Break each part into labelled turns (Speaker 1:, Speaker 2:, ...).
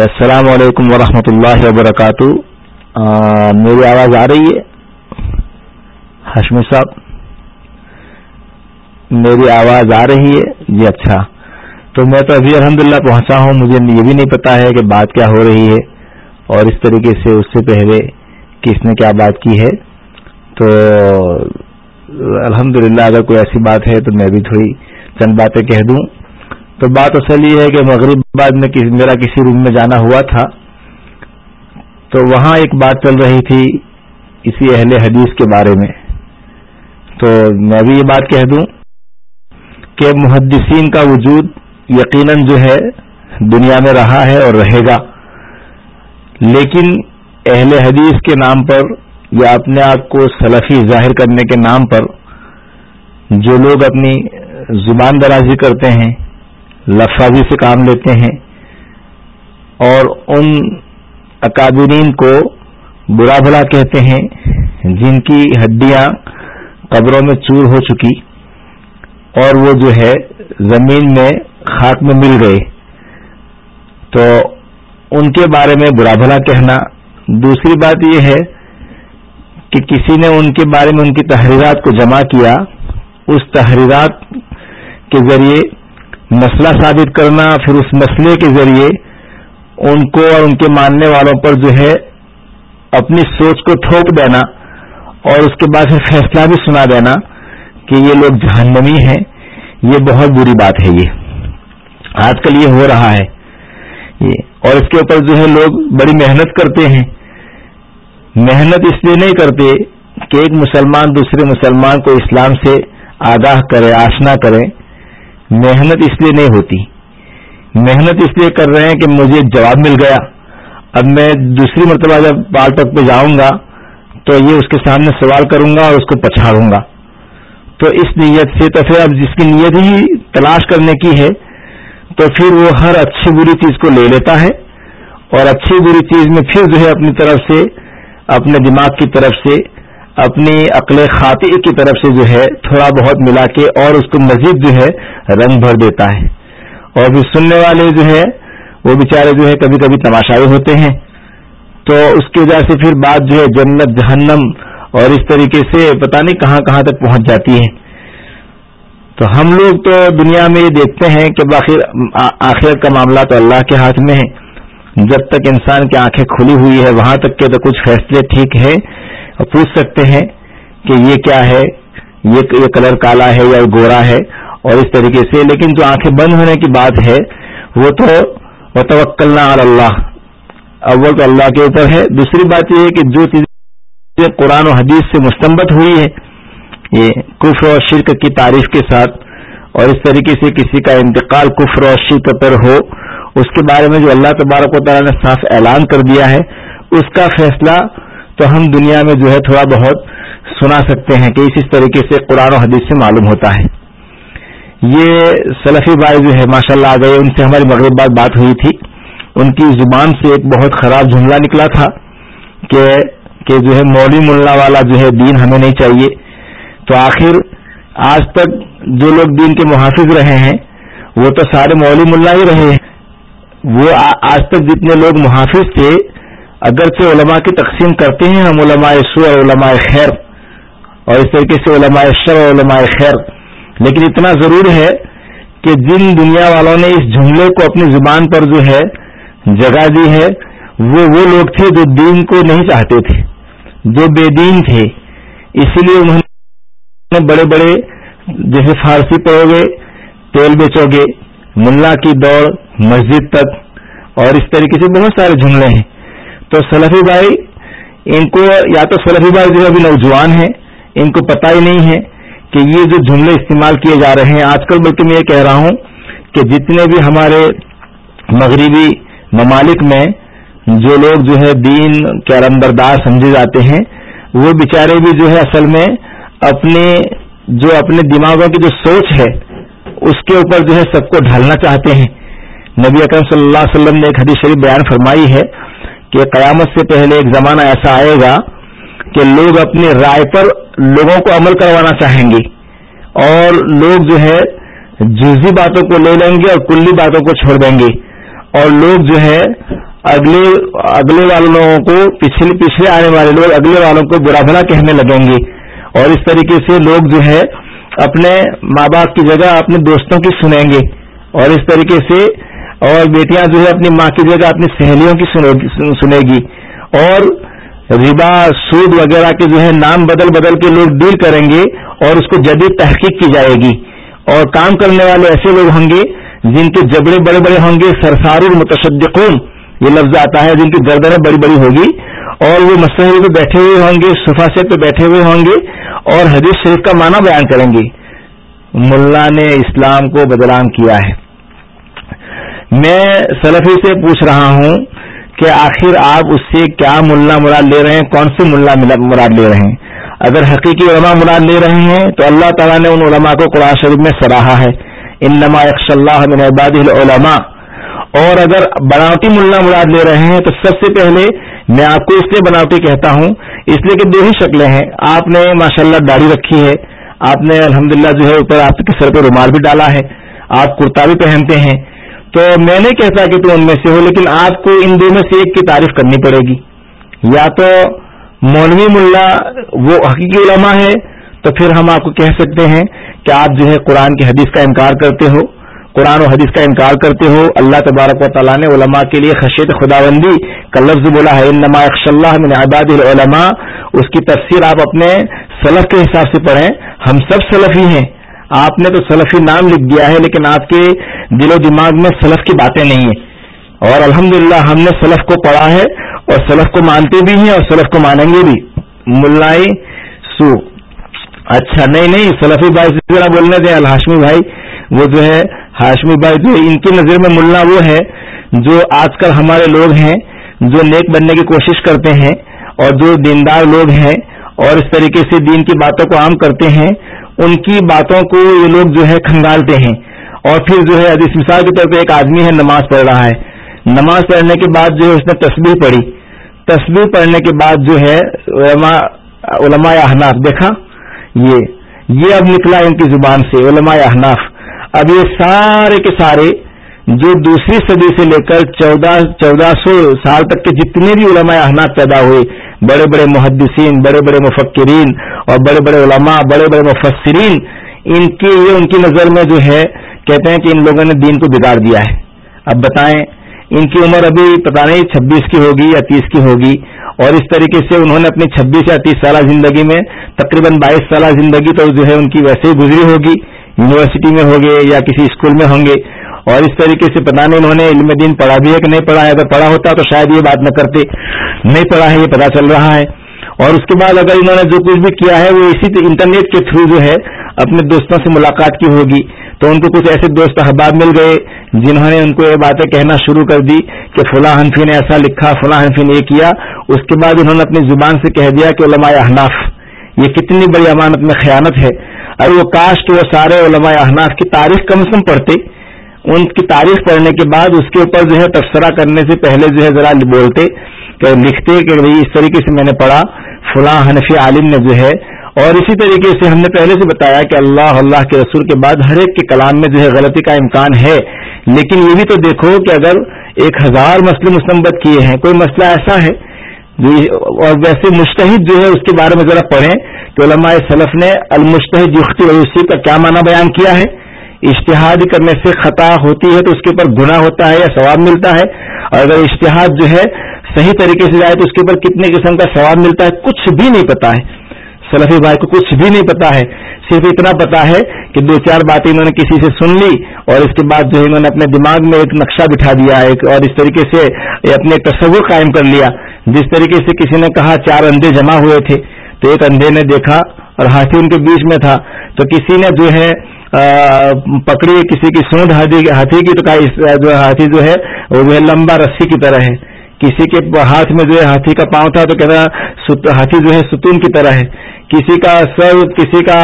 Speaker 1: جی السلام علیکم ورحمۃ اللہ وبرکاتہ۔ میری آواز آ رہی ہے؟ ہاشمی صاحب، میری آواز آ رہی ہے؟ جی اچھا۔ تو میں تو ابھی الحمدللہ پہنچا ہوں، مجھے یہ بھی نہیں پتا ہے کہ بات کیا ہو رہی ہے، اور اس طریقے سے اس سے پہلے کس نے کیا بات کی ہے۔ تو الحمدللہ، اگر کوئی ایسی بات ہے تو میں بھی تھوڑی چند باتیں کہہ دوں۔ تو بات اصل یہ ہے کہ مغرب بعد میں میرا کسی روم میں جانا ہوا تھا۔ تو وہاں ایک بات چل رہی تھی اسی اہل حدیث کے بارے میں۔ تو میں بھی یہ بات کہہ دوں کہ محدثین کا وجود یقیناً جو ہے دنیا میں رہا ہے اور رہے گا۔ لیکن اہل حدیث کے نام پر یا اپنے آپ کو سلفی ظاہر کرنے کے نام پر جو لوگ اپنی زبان درازی کرتے ہیں لفاظی سے کام لیتے ہیں اور ان اکادرین کو برا بھلا کہتے ہیں جن کی ہڈیاں قبروں میں چور ہو چکی اور وہ جو ہے زمین میں خاک میں مل گئے۔ تو ان کے بارے میں برا بھلا کہنا۔ دوسری بات یہ ہے کہ کسی نے ان کے بارے میں ان کی تحریرات کو جمع کیا۔ اس تحریرات کے ذریعے مسئلہ ثابت کرنا، پھر اس مسئلے کے ذریعے ان کو اور ان کے ماننے والوں پر جو ہے اپنی سوچ کو تھوک دینا اور اس کے بعد پھر فیصلہ بھی سنا دینا کہ یہ لوگ جہنمی ہیں، یہ بہت بری بات ہے یہ۔ آج کل یہ ہو رہا ہے۔ یہ اور اس کے اوپر جو ہے لوگ بڑی محنت کرتے ہیں۔ محنت اس لیے نہیں کرتے کہ ایک مسلمان دوسرے مسلمان کو اسلام سے آگاہ کرے، آشنا کرے۔ محنت اس لیے نہیں ہوتی۔ محنت اس لیے کر رہے ہیں کہ مجھے جواب مل گیا۔ اب میں دوسری مرتبہ جب پال تک پہ جاؤں گا تو یہ اس کے سامنے سوال کروں گا اور اس کو پچھاڑوں گا۔ تو اس نیت سے تو پھر اب جس کی نیت ہی تلاش کرنے کی ہے، تو پھر وہ ہر اچھی بری چیز کو لے لیتا ہے۔ اور اچھی بری چیز میں پھر جو ہے اپنی طرف سے، اپنے دماغ کی طرف سے اپنی عقل خاطر کی طرف سے جو ہے، تھوڑا بہت ملا کے اور اس کو مزید جو ہے، رنگ بھر دیتا ہے۔ اور پھر سننے والے جو ہے وہ بیچارے جو ہے کبھی کبھی تماشائی ہوتے ہیں۔ تو اس کی وجہ سے پھر بات جو ہے، جنت، جہنم اور اس طریقے سے پتہ نہیں کہاں کہاں تک پہنچ جاتی ہے۔ تو ہم لوگ تو دنیا میں یہ دیکھتے ہیں کہ باخر آخر کا معاملہ تو اللہ کے ہاتھ میں ہے۔ جب تک انسان کی آنکھیں کھلی ہوئی ہے، وہاں تک کے تو کچھ فیصلے ٹھیک ہے پوچھ سکتے ہیں کہ یہ کیا ہے؟ یہ کلر کالا ہے یا گورا ہے؟ اور اس طریقے سے، لیکن جو آنکھیں بند ہونے کی بات ہے، وہ تو توکلنا اللہ اول تو اللہ کے اوپر ہے، دوسری بات یہ ہے کہ جو چیزیں قرآن و حدیث سے مستمت ہوئی ہے یہ کفر و شرک کی تعریف کے ساتھ، اور اس طریقے سے کسی کا انتقال کفر و شرک پر ہو، اس کے بارے میں جو اللہ تبارک و تعالیٰ نے صاف اعلان کر دیا ہے، اس کا فیصلہ تو ہم دنیا میں جو ہے تھوڑا بہت سنا سکتے ہیں کہ اس طریقے سے قرآن و حدیث سے معلوم ہوتا ہے۔ یہ سلفی بھائی جو ہے ماشاء اللہ آ گئے ان سے ہماری مغرب بعد بات ہوئی تھی۔ ان کی زبان سے ایک بہت خراب جملہ نکلا تھا کہ کہ جو ہے مولوی ملا والا جو ہے دین ہمیں نہیں چاہیے۔ تو آخر آج تک جو لوگ دین کے محافظ رہے ہیں، وہ تو سارے مولوی ملا ہی رہے ہیں۔ وہ آج تک جتنے لوگ محافظ تھے اگرچہ علماء کی تقسیم کرتے ہیں، ہم علماء سو اور علماء خیر اور اس طریقے سے علماء شر اور علماء خیر۔ لیکن اتنا ضرور ہے کہ جن دنیا والوں نے اس جملے کو اپنی زبان پر جو ہے جگہ دی ہے، وہ وہ لوگ تھے جو دین کو نہیں چاہتے تھے، جو بے دین تھے۔ اسی لیے انہوں نے بڑے بڑے جیسے فارسی پڑھو گے، تیل بیچو گے، ملا کی دوڑ، مسجد تک اور اس طریقے سے بہت سارے جملے ہیں۔ تو سلفی بھائی، ان کو یا تو سلفی بھائی جو ابھی نوجوان ہیں، ان کو پتہ ہی نہیں ہے کہ یہ جو جملے استعمال کیے جا رہے ہیں، آج کل بلکہ میں یہ کہہ رہا ہوں کہ جتنے بھی ہمارے مغربی ممالک میں جو لوگ جو ہے دین کے علمبردار سمجھے جاتے ہیں، وہ بیچارے بھی جو ہے اصل میں اپنے جو اپنے دماغوں کی جو سوچ ہے، اس کے اوپر جو ہے سب کو ڈھالنا چاہتے ہیں۔ نبی اکرم صلی اللہ علیہ وسلم نے ایک حدیث شریف بیان فرمائی ہے۔ کہ قیامت سے پہلے ایک زمانہ ایسا آئے گا کہ لوگ اپنی رائے پر لوگوں کو عمل کروانا چاہیں گے اور لوگ جو ہے جزی باتوں کو لے لیں گے اور کلی باتوں کو چھوڑ دیں گے اور لوگ جو ہے اگلے اگلے والوں لوگوں کو پچھلے پچھلے آنے والے لوگ اگلے والوں کو برا بھلا کہنے لگیں گے اور اس طریقے سے لوگ جو ہے اپنے ماں باپ کی جگہ اپنے دوستوں کی سنیں گے اور اس طریقے سے اور بیٹیاں جو ہے اپنی ماں کی جگہ اپنی سہیلیوں کی سنے گی۔ اور ربا، سود وغیرہ کے جو ہے نام بدل بدل کے لوگ ڈیل کریں گے اور اس کو جدید تحقیق کی جائے گی۔ اور کام کرنے والے ایسے لوگ ہوں گے جن کے جبڑے بڑے بڑے ہوں گے سرسار المتصدقون یہ لفظ آتا ہے جن کی گردنیں بڑی بڑی ہوگی۔ اور وہ مسئلے پہ بیٹھے ہوئے ہوں گے، صفا سیٹ پہ بیٹھے ہوئے ہوں گے اور حدیث شریف کا معنی بیان کریں گے۔ ملا نے اسلام کو بدلام کیا ہے۔ میں سلفی سے پوچھ رہا ہوں کہ آخر آپ اس سے کیا ملا مراد لے رہے ہیں؟ کون سے ملا مراد لے رہے ہیں؟ اگر حقیقی علماء مراد لے رہے ہیں تو اللہ تعالیٰ نے ان علماء کو قرآن شریف میں سراہا ہے۔ ان نما اکش اللہ من عباد العلماء۔ اور اگر بناوٹی ملا مراد لے رہے ہیں تو سب سے پہلے میں آپ کو اس لیے بناوٹی کہتا ہوں، اس لیے کہ دو ہی شکلیں ہیں۔ آپ نے ماشاء اللہ داڑھی رکھی ہے، آپ نے الحمد جو ہے اوپر آپ کے سر پہ رومال بھی ڈالا ہے۔ آپ کرتا بھی پہنتے ہیں۔ تو میں نہیں کہتا کہ تم ان میں سے ہو، لیکن آپ کو ان دو میں سے ایک کی تعریف کرنی پڑے گی۔ یا تو مولوی ملا، وہ حقیقی علماء ہے تو پھر ہم آپ کو کہہ سکتے ہیں کہ آپ جو ہے قرآن کی حدیث کا انکار کرتے ہو۔ قرآن و حدیث کا انکار کرتے ہو۔ اللہ تبارک و تعالیٰ نے علماء کے لیے خشیت خدا بندی کا لفظ بولا ہے۔ انما اخش اللہ من عباد العلماء۔ اس کی تفسیر آپ اپنے سلف کے حساب سے پڑھیں۔ ہم سب سلفی ہیں۔ آپ نے تو سلفی نام لکھ دیا ہے، لیکن آپ کے دل و دماغ میں سلف کی باتیں نہیں ہیں۔ اور الحمدللہ ہم نے سلف کو پڑھا ہے اور سلف کو مانتے بھی ہیں اور سلف کو مانیں گے بھی۔ ملائی سو۔ اچھا نہیں نہیں، سلفی بھائی سے ذرا بولنے دیں۔ الحاشمی بھائی، وہ جو ہے، ہاشمی بھائی جو ان کی نظر میں ملا وہ ہے جو آج کل ہمارے لوگ ہیں، جو نیک بننے کی کوشش کرتے ہیں اور جو دیندار لوگ ہیں اور اس طریقے سے دین کی باتوں کو عام کرتے ہیں۔ ان کی باتوں کو یہ لوگ جو ہے کھنگالتے ہیں۔ اور پھر جو ہے اس مثال کے طور پہ ایک آدمی ہے نماز پڑھ رہا ہے۔ نماز پڑھنے کے بعد جو ہے اس نے تصویر پڑھی۔ تصویر پڑھنے کے بعد جو ہے علماء علماء احناف، دیکھا؟ یہ یہ اب نکلا ان کی زبان سے، علماء احناف۔ اب یہ سارے کے سارے جو دوسری صدی سے لے کر چودہ چودہ سو سال تک کے جتنے بھی علماء احناف پیدا ہوئے بڑے بڑے محدثین، بڑے بڑے مفکرین اور بڑے بڑے علماء، بڑے بڑے مفسرین، ان کی یہ ان کی نظر میں جو ہے، کہتے ہیں کہ ان لوگوں نے دین کو بگاڑ دیا ہے۔ اب بتائیں، ان کی عمر ابھی پتا نہیں، چھبیس کی ہوگی یا تیس کی ہوگی، اور اس طریقے سے انہوں نے اپنی چھبیس یا تیس سالہ زندگی میں تقریباً بائیس سالہ زندگی تو جو ہے ان کی ویسے ہی گزری ہوگی۔ یونیورسٹی میں ہوگے یا کسی اسکول میں ہوں گے۔ اور اس طریقے سے پتا نہیں انہوں نے علم دین پڑھا بھی ہے کہ نہیں پڑھا ہے۔ اگر پڑھا ہوتا تو شاید یہ بات نہ کرتے۔ نہیں پڑھا ہے، یہ پتا چل رہا ہے۔ اور اس کے بعد اگر انہوں نے جو کچھ بھی کیا ہے، وہ اسی انٹرنیٹ کے تھرو جو ہے اپنے دوستوں سے ملاقات کی ہوگی۔ تو ان کو کچھ ایسے دوست احباب مل گئے جنہوں نے ان کو یہ باتیں کہنا شروع کر دی کہ فلاں حنفی نے ایسا لکھا، فلاں حنفی نے یہ کیا۔ اس کے بعد انہوں نے اپنی زبان سے کہہ دیا کہ علماء احناف، یہ کتنی بڑی امانت میں خیانت ہے۔ اور وہ کاش کہ وہ سارے علماء احناف کی تاریخ کم از کم پڑھتے۔ ان کی تاریخ پڑھنے کے بعد اس کے اوپر جو ہے تبصرہ کرنے سے پہلے جو ہے ذرا بولتے کہ لکھتے کہ اس طریقے سے میں نے پڑھا، فلاں حنفی عالم نے جو ہے، اور اسی طریقے سے ہم نے پہلے سے بتایا کہ اللہ اللہ کے رسول کے بعد ہر ایک کے کلام میں جو ہے غلطی کا امکان ہے۔ لیکن یہ بھی تو دیکھو کہ اگر ایک ہزار مسئلے مستمت کیے ہیں، کوئی مسئلہ ایسا ہے اور ویسے مشتحد جو ہے اس کے بارے میں ذرا پڑھیں کہ علماء صلف نے المشتحد یختی ویوسی کا کیا معنی بیان کیا ہے۔ اشتہاد کرنے سے خطا ہوتی ہے تو اس کے اوپر گناہ ہوتا ہے یا ثواب ملتا ہے؟ اور اگر اشتہاد جو ہے صحیح طریقے سے جائے تو اس کے اوپر کتنے قسم کا ثواب ملتا ہے؟ کچھ بھی نہیں پتا ہے۔ سلفی بھائی کو کچھ بھی نہیں پتا ہے۔ صرف اتنا پتا ہے کہ دو چار باتیں انہوں نے کسی سے سن لی اور اس کے بعد جو ہے انہوں نے اپنے دماغ میں ایک نقشہ بٹھا دیا، ایک اور اس طریقے سے اپنے تصور قائم کر لیا۔ جس طریقے سے کسی نے کہا چار اندھے جمع ہوئے تھے تو ایک اندھے نے دیکھا اور ہاتھی ان کے بیچ میں تھا۔ تو کسی نے جو ہے پکڑی کسی کی سونڈ ہاتھی کی تو کہا جو ہاتھی جو ہے، وہ جو ہے لمبا رسی کی طرح ہے۔ کسی کے ہاتھ میں جو ہے ہاتھی کا پاؤں تھا تو کہتا ہاتھی جو ہے ستون کی طرح ہے۔ کسی کا سر، کسی کا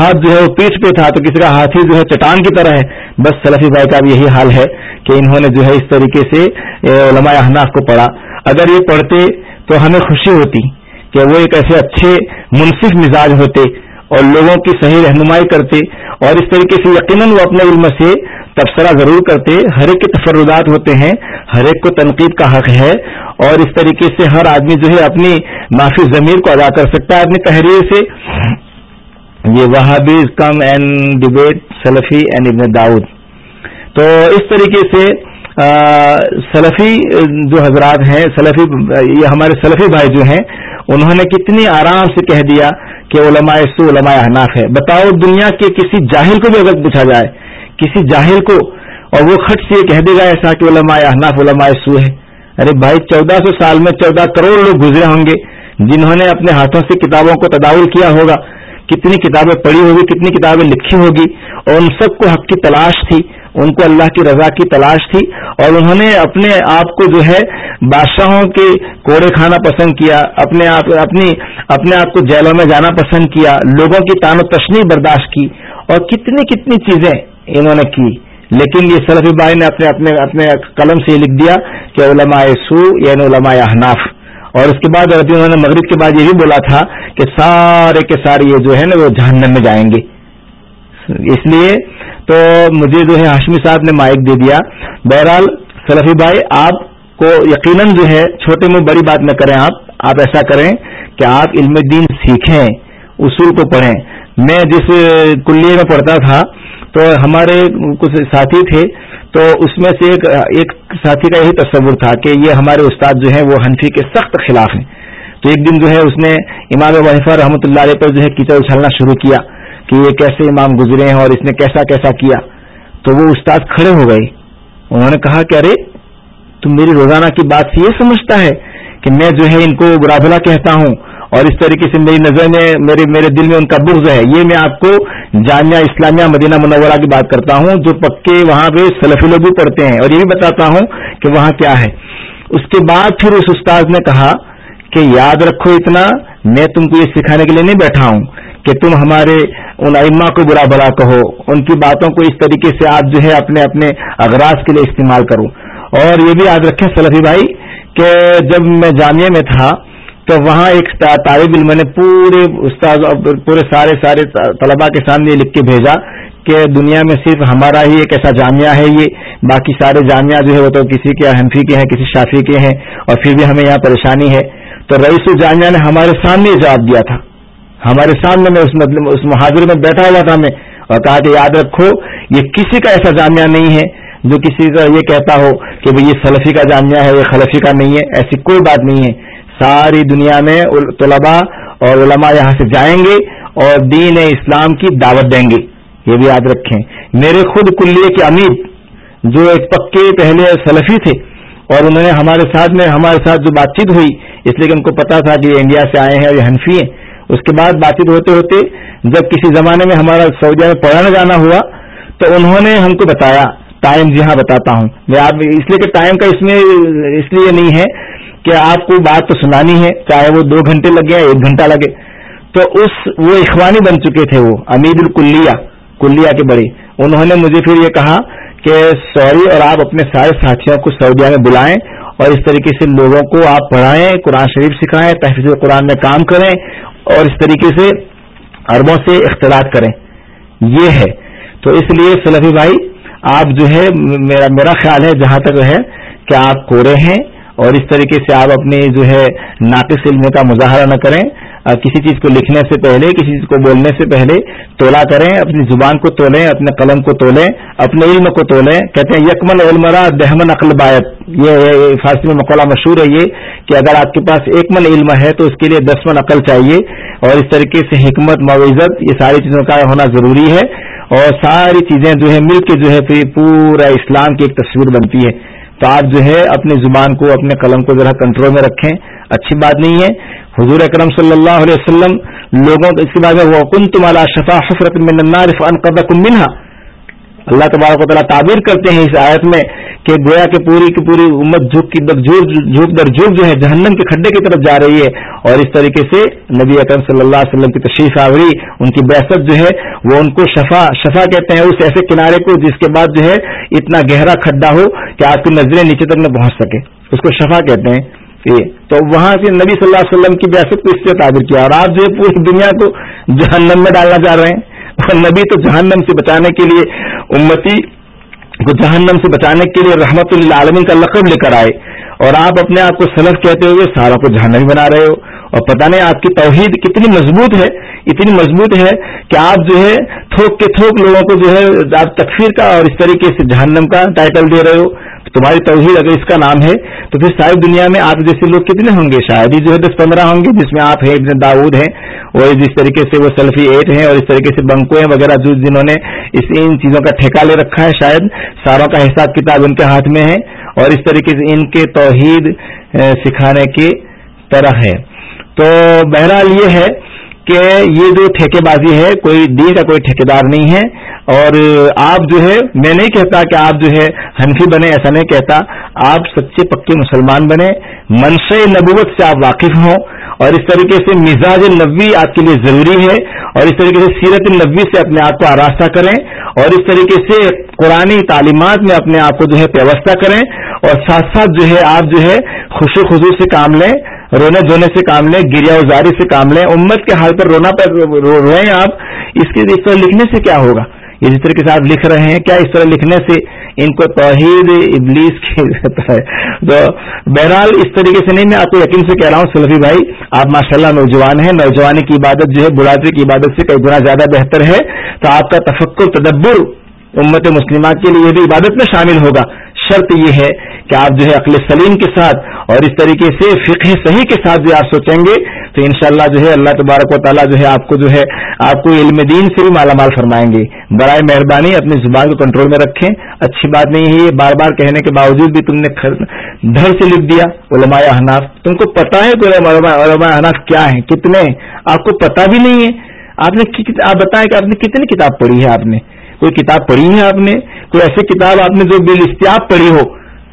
Speaker 1: ہاتھ جو ہے وہ پیٹھ پہ تھا تو کسی کا ہاتھی جو ہے چٹان کی طرح ہے۔ بس سلفی بھائی کا بھی یہی حال ہے کہ انہوں نے جو ہے اس طریقے سے علماء احناف کو پڑھا۔ اگر یہ پڑھتے تو ہمیں خوشی ہوتی کہ وہ ایک ایسے اچھے، منصف مزاج ہوتے۔ اور لوگوں کی صحیح رہنمائی کرتے اور اس طریقے سے یقیناً وہ اپنے علم سے تبصرہ ضرور کرتے۔ ہر ایک کے تفردات ہوتے ہیں، ہر ایک کو تنقید کا حق ہے اور اس طریقے سے ہر آدمی جو ہے اپنی معافی ضمیر کو ادا کر سکتا ہے اپنی تحریر سے۔ یہ Wahhabis come and debate Salafi and Ibn Dawood. تو اس طریقے سے سلفی جو حضرات ہیں، سلفی، یہ ہمارے سلفی بھائی جو ہیں انہوں نے کتنی آرام سے کہہ دیا کہ علماء سو، علماء احناف ہے بتاؤ دنیا کے کسی جاہل کو بھی اگر پوچھا جائے، کسی جاہل کو اور وہ خط سے یہ کہہ دے گا ایسا کہ علماء احناف، علماء سو ہے ارے بھائی، چودہ سو سال میں چودہ کروڑ لوگ گزرے ہوں گے جنہوں نے اپنے ہاتھوں سے کتابوں کو تداول کیا ہوگا۔ کتنی کتابیں پڑھی ہوگی، کتنی کتابیں لکھی ہوگی۔ اور ان سب کو حق کی تلاش تھی۔ ان کو اللہ کی رضا کی تلاش تھی اور انہوں نے اپنے آپ کو جو ہے بادشاہوں کے کوڑے کھانا پسند کیا، اپنے آپ، اپنی، اپنے آپ کو جیلوں میں جانا پسند کیا، لوگوں کی تان و تشنی برداشت کی اور کتنی کتنی چیزیں انہوں نے کی۔ لیکن یہ سلفی بھائی نے اپنے اپنے اپنے قلم سے یہ لکھ دیا کہ علماء سو یعنی علماء احناف۔ اور اس کے بعد انہوں نے مغرب کے بعد یہ بھی بولا تھا کہ سارے کے سارے یہ جو ہے نا وہ جہنم میں جائیں گے۔ اس لیے تو مجھے جو ہے ہاشمی صاحب نے مائک دے دیا۔ بہرحال سلفی بھائی، آپ کو یقیناً جو ہے چھوٹے میں بڑی بات نہ کریں آپ۔ آپ ایسا کریں کہ آپ علم دین سیکھیں، اصول کو پڑھیں۔ میں جس کلیے میں پڑھتا تھا، تو ہمارے کچھ ساتھی تھے، تو اس میں سے ایک ایک ساتھی کا یہی تصور تھا کہ یہ ہمارے استاد جو ہیں وہ حنفی کے سخت خلاف ہیں۔ تو ایک دن جو ہے اس نے امام وحفہ رحمۃ اللہ علیہ پر جو ہے کیچڑ اچھلنا شروع کیا۔ کہ یہ کیسے امام گزرے ہیں اور اس نے کیسا کیسا کیا، تو وہ استاد کھڑے ہو گئے۔ انہوں نے کہا کہ ارے، تم میری روزانہ کی بات سے یہ سمجھتا ہے کہ میں جو ہے ان کو برا بھلا کہتا ہوں اور اس طریقے سے میری نظر میں، میرے میرے دل میں ان کا بغض ہے۔ یہ میں آپ کو جامعہ اسلامیہ مدینہ منورہ کی بات کرتا ہوں، جو پکے وہاں پہ سلفی لوگ بھی پڑھتے ہیں۔ اور یہ بھی بتاتا ہوں کہ وہاں کیا ہے۔ اس کے بعد پھر اس استاد نے کہا کہ یاد رکھو اتنا، میں تم کو یہ سکھانے کے لیے نہیں بیٹھا ہوں۔ کہ تم ہمارے ان ائمہ کو برا بلا کہو، ان کی باتوں کو اس طریقے سے آپ جو ہے اپنے اپنے اغراض کے لیے استعمال کرو۔ اور یہ بھی یاد رکھیں سلفی بھائی، کہ جب میں جامعہ میں تھا، تو وہاں ایک طالب علم نے پورے استاد پورے سارے سارے طلباء کے سامنے لکھ کے بھیجا کہ دنیا میں صرف ہمارا ہی ایک ایسا جامعہ ہے یہ، باقی سارے جامعہ جو ہے وہ تو کسی کے حنفی کے ہیں، کسی شافی کے ہیں، اور پھر بھی ہمیں یہاں پریشانی ہے۔ تو رئیس الجامعہ نے ہمارے سامنے جواب دیا تھا۔ ہمارے سامنے میں اس مطلب اس محاذر میں بیٹھا ہوا تھا میں اور کہا کہ یاد رکھو، یہ کسی کا ایسا جامعہ نہیں ہے جو کسی کا یہ کہتا ہو کہ یہ سلفی کا جامعہ ہے، یہ خلفی کا نہیں ہے، ایسی کوئی بات نہیں ہے۔ ساری دنیا میں طلباء اور علماء یہاں سے جائیں گے اور دین اسلام کی دعوت دیں گے۔ یہ بھی یاد رکھیں۔ میرے خود کلیے کے امیر جو ایک پکے پہلے سلفی تھے اور انہوں نے ہمارے ساتھ میں ہمارے ساتھ جو بات چیت ہوئی، اس لیے کہ ان کو پتا تھا کہ یہ انڈیا سے آئے ہیں اور یہ حنفی ہیں۔ اس کے بعد بات چیت ہوتے ہوتے جب کسی زمانے میں ہمارا سعودیہ میں پڑھانے جانا ہوا، تو انہوں نے ہم کو بتایا ٹائم جی ہاں بتاتا ہوں۔ میں آپ اس لیے کہ ٹائم کا اس میں اس لیے نہیں ہے کہ آپ کو بات تو سنانی ہے، چاہے وہ دو گھنٹے لگے یا ایک گھنٹہ لگے۔ تو اس وہ اخوانی بن چکے تھے وہ امید الکلیہ کلیا کے بڑے۔ انہوں نے مجھے پھر یہ کہا کہ سوری اور آپ اپنے سارے ساتھیوں کو سعودیہ میں بلائیں اور اس طریقے سے لوگوں کو آپ پڑھائیں، قرآن شریف سکھائیں، تحفظ قرآن میں کام کریں اور اس طریقے سے اربوں سے اختلاط کریں۔ یہ ہے۔ تو اس لیے سلفی بھائی، آپ جو ہے، میرا میرا خیال ہے، جہاں تک ہے کہ آپ کورے ہیں اور اس طریقے سے آپ اپنی جو ہے ناقص علم کا مظاہرہ نہ کریں۔ کسی چیز کو لکھنے سے پہلے، کسی چیز کو بولنے سے پہلے تولا کریں، اپنی زبان کو تولیں، اپنے قلم کو تولیں، اپنے علم کو تولیں۔ کہتے ہیں یکمن علمرا دہمن عقل باعت یہ فارسی میں مقولہ مشہور ہے یہ کہ اگر آپ کے پاس ایک من علم ہے تو اس کے لیے دس من عقل چاہیے۔ اور اس طریقے سے حکمت معیزت یہ ساری چیزوں کا ہونا ضروری ہے۔ اور ساری چیزیں جو ہے مل کے جو ہے پورا اسلام کی ایک تصویر بنتی ہے۔ تو آپ جو ہے اپنی زبان کو، اپنے قلم کو ذرا کنٹرول میں رکھیں۔ اچھی بات نہیں ہے۔ حضور اکرم صلی اللہ علیہ وسلم لوگوں اس کے بعد وہ کن تمہارا شفا حفرت من النار فانقذکم منها اللہ تبارک و تعالیٰ تعبیر کرتے ہیں اس آیت میں کہ گویا کہ پوری کی پوری امت جھک کی جھک در جھک جو ہے جہنم کے کھڈے کی طرف جا رہی ہے اور اس طریقے سے نبی اکرم صلی اللہ علیہ وسلم کی تشریف آوری ان کی بحثت جو ہے وہ ان کو شفا شفا کہتے ہیں اس ایسے کنارے کو جس کے بعد جو ہے اتنا گہرا کھڈا ہو کہ آپ کی نظریں نیچے تک نہ پہنچ سکے اس کو شفا کہتے ہیں۔ تو وہاں سے نبی صلی اللہ علیہ وسلم کی بحثت کو اس سے تعبیر کیا اور آپ جو ہے پوری دنیا کو جہنم میں ڈالنا چاہ رہے ہیں۔ اور نبی تو جہنم سے بچانے کے لیے، امتی کو جہنم سے بچانے کے لیے رحمت اللہ عالمین کا لقب لے کر آئے۔ اور آپ اپنے آپ کو سلف کہتے ہوئے سارا کو جہنم بنا رہے ہو۔ اور پتہ نہیں آپ کی توحید کتنی مضبوط ہے، اتنی مضبوط ہے کہ آپ جو ہے تھوک کے تھوک لوگوں کو جو ہے آپ تکفیر کا اور اس طریقے سے جہنم کا ٹائٹل دے رہے ہو۔ تمہاری توحید اگر اس کا نام ہے، تو پھر ساری دنیا میں آپ جیسے لوگ کتنے ہوں گے؟ شاید ہی جو ہے دس پندرہ ہوں گے، جس میں آپ ہیں، ابن داود ہیں، اور جس طریقے سے وہ سیلفی ایٹ ہیں، اور اس طریقے سے بنکو ہیں وغیرہ، جو جنہوں نے اس ان چیزوں کا ٹھیکہ لے رکھا ہے، شاید ساروں کا حساب کتاب ان کے ہاتھ میں ہے، اور اس طریقے سے ان کے توحید سکھانے کی طرح ہے۔ تو بہرحال یہ ہے کہ یہ جو ٹھیکے بازی ہے، کوئی دین کا کوئی ٹھیکیدار نہیں ہے۔ اور آپ جو ہے، میں نہیں کہتا کہ آپ جو ہے ہنفی بنے، ایسا نہیں کہتا۔ آپ سچے پکے مسلمان بنے منشا نبوت سے آپ واقف ہوں۔ اور اس طریقے سے مزاج نبوی آپ کے لیے ضروری ہے۔ اور اس طریقے سے سیرت نبوی سے اپنے آپ کو آراستہ کریں۔ اور اس طریقے سے قرآن تعلیمات میں اپنے آپ کو جو ہے پیوستہ کریں۔ اور ساتھ ساتھ جو ہے، آپ جو ہے خوشی خزو سے کام لیں۔ رونے دھونے سے کام لیں گریا ازاری سے کام لیں، امت کے حال پر رونا پر روئیں آپ، اس کے اس طرح لکھنے سے کیا ہوگا؟ یہ جس طریقے سے آپ لکھ رہے ہیں، کیا اس طرح لکھنے سے ان کو توحید ابلیس کی ہے؟ تو بہرحال اس طریقے سے نہیں، میں آپ کو یقین سے کہہ رہا ہوں، سلفی بھائی، آپ ماشاء اللہ نوجوان ہیں، نوجوانی کی عبادت جو ہے، بڑھاپے کی عبادت سے کئی گنا زیادہ بہتر ہے، تو آپ کا تفکر، تدبر امت مسلمات کے لیے یہ بھی عبادت میں شامل ہوگا۔ شرط یہ ہے کہ آپ جو ہے عقل سلیم کے ساتھ اور اس طریقے سے فقہ صحیح کے ساتھ جو آپ سوچیں گے، تو انشاءاللہ جو ہے اللہ تبارک و تعالیٰ جو ہے آپ کو جو ہے آپ کو علم دین سے بھی مالا مال فرمائیں گے۔ برائے مہربانی اپنی زبان کو کنٹرول میں رکھیں۔ اچھی بات نہیں ہے یہ بار بار کہنے کے باوجود بھی تم نے دھر سے لکھ دیا۔ علماء احناف، تم کو پتا ہے کہ علماء احناف کیا ہیں، کتنے آپ کو پتا بھی نہیں ہے۔ آپ نے آپ بتائیں کہ آپ نے کتنی کتاب پڑھی ہے آپ نے؟ کوئی کتاب پڑھی ہے آپ نے؟ کوئی ایسی کتاب آپ نے جو بال اشتیاب پڑھی ہو؟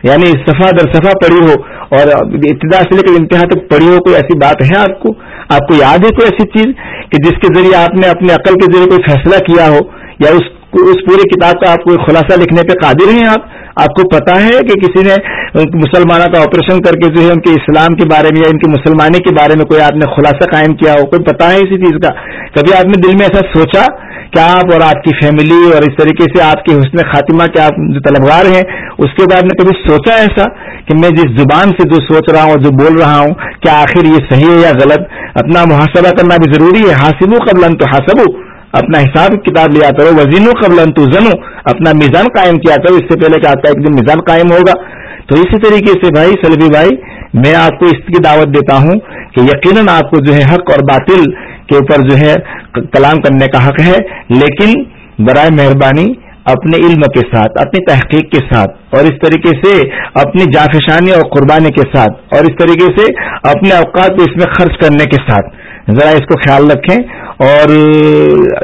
Speaker 1: یعنی صفحہ در صفحہ پڑھی ہو اور ابتدا سے لے کر انتہا تک پڑھی ہو، کوئی ایسی بات ہے آپ کو؟ آپ کو یاد ہے کوئی ایسی چیز کہ جس کے ذریعے آپ نے اپنے عقل کے ذریعے کوئی فیصلہ کیا ہو یا اس اس پوری کتاب کا آپ کو خلاصہ لکھنے پہ قادر ہیں آپ؟ آپ کو پتا ہے کہ کسی نے مسلمانوں کا آپریشن کر کے جو ہے ان کے اسلام کے بارے میں یا ان کی مسلمانی کے بارے میں کوئی آپ نے خلاصہ قائم کیا ہو، کوئی پتا ہے اسی چیز کا؟ کبھی آپ نے دل میں ایسا سوچا کہ آپ اور آپ کی فیملی اور اس طریقے سے آپ کے حسن خاتمہ کے آپ جو طلبگار ہیں، اس کے بعد میں کبھی سوچا ایسا کہ میں جس زبان سے جو سوچ رہا ہوں، جو بول رہا ہوں، کیا آخر یہ صحیح ہے یا غلط؟ اپنا محاسبہ کرنا بھی ضروری ہے۔ حاصل قبل تو حاصب اپنا حساب کتاب لیا کرو وزین و قبل تو زنو اپنا میزان قائم کیا کرو، اس سے پہلے کہ آپ کا ایک دن میزان قائم ہوگا۔ تو اسی طریقے سے بھائی سلبی بھائی، میں آپ کو اس کی دعوت دیتا ہوں کہ یقیناً آپ کو جو ہے حق اور باطل کے اوپر جو ہے کلام کرنے کا حق ہے، لیکن برائے مہربانی اپنے علم کے ساتھ، اپنی تحقیق کے ساتھ، اور اس طریقے سے اپنی جافشانی اور قربانی کے ساتھ، اور اس طریقے سے اپنے اوقات کو اس میں خرچ کرنے کے ساتھ۔ ذرا اس کو خیال رکھیں اور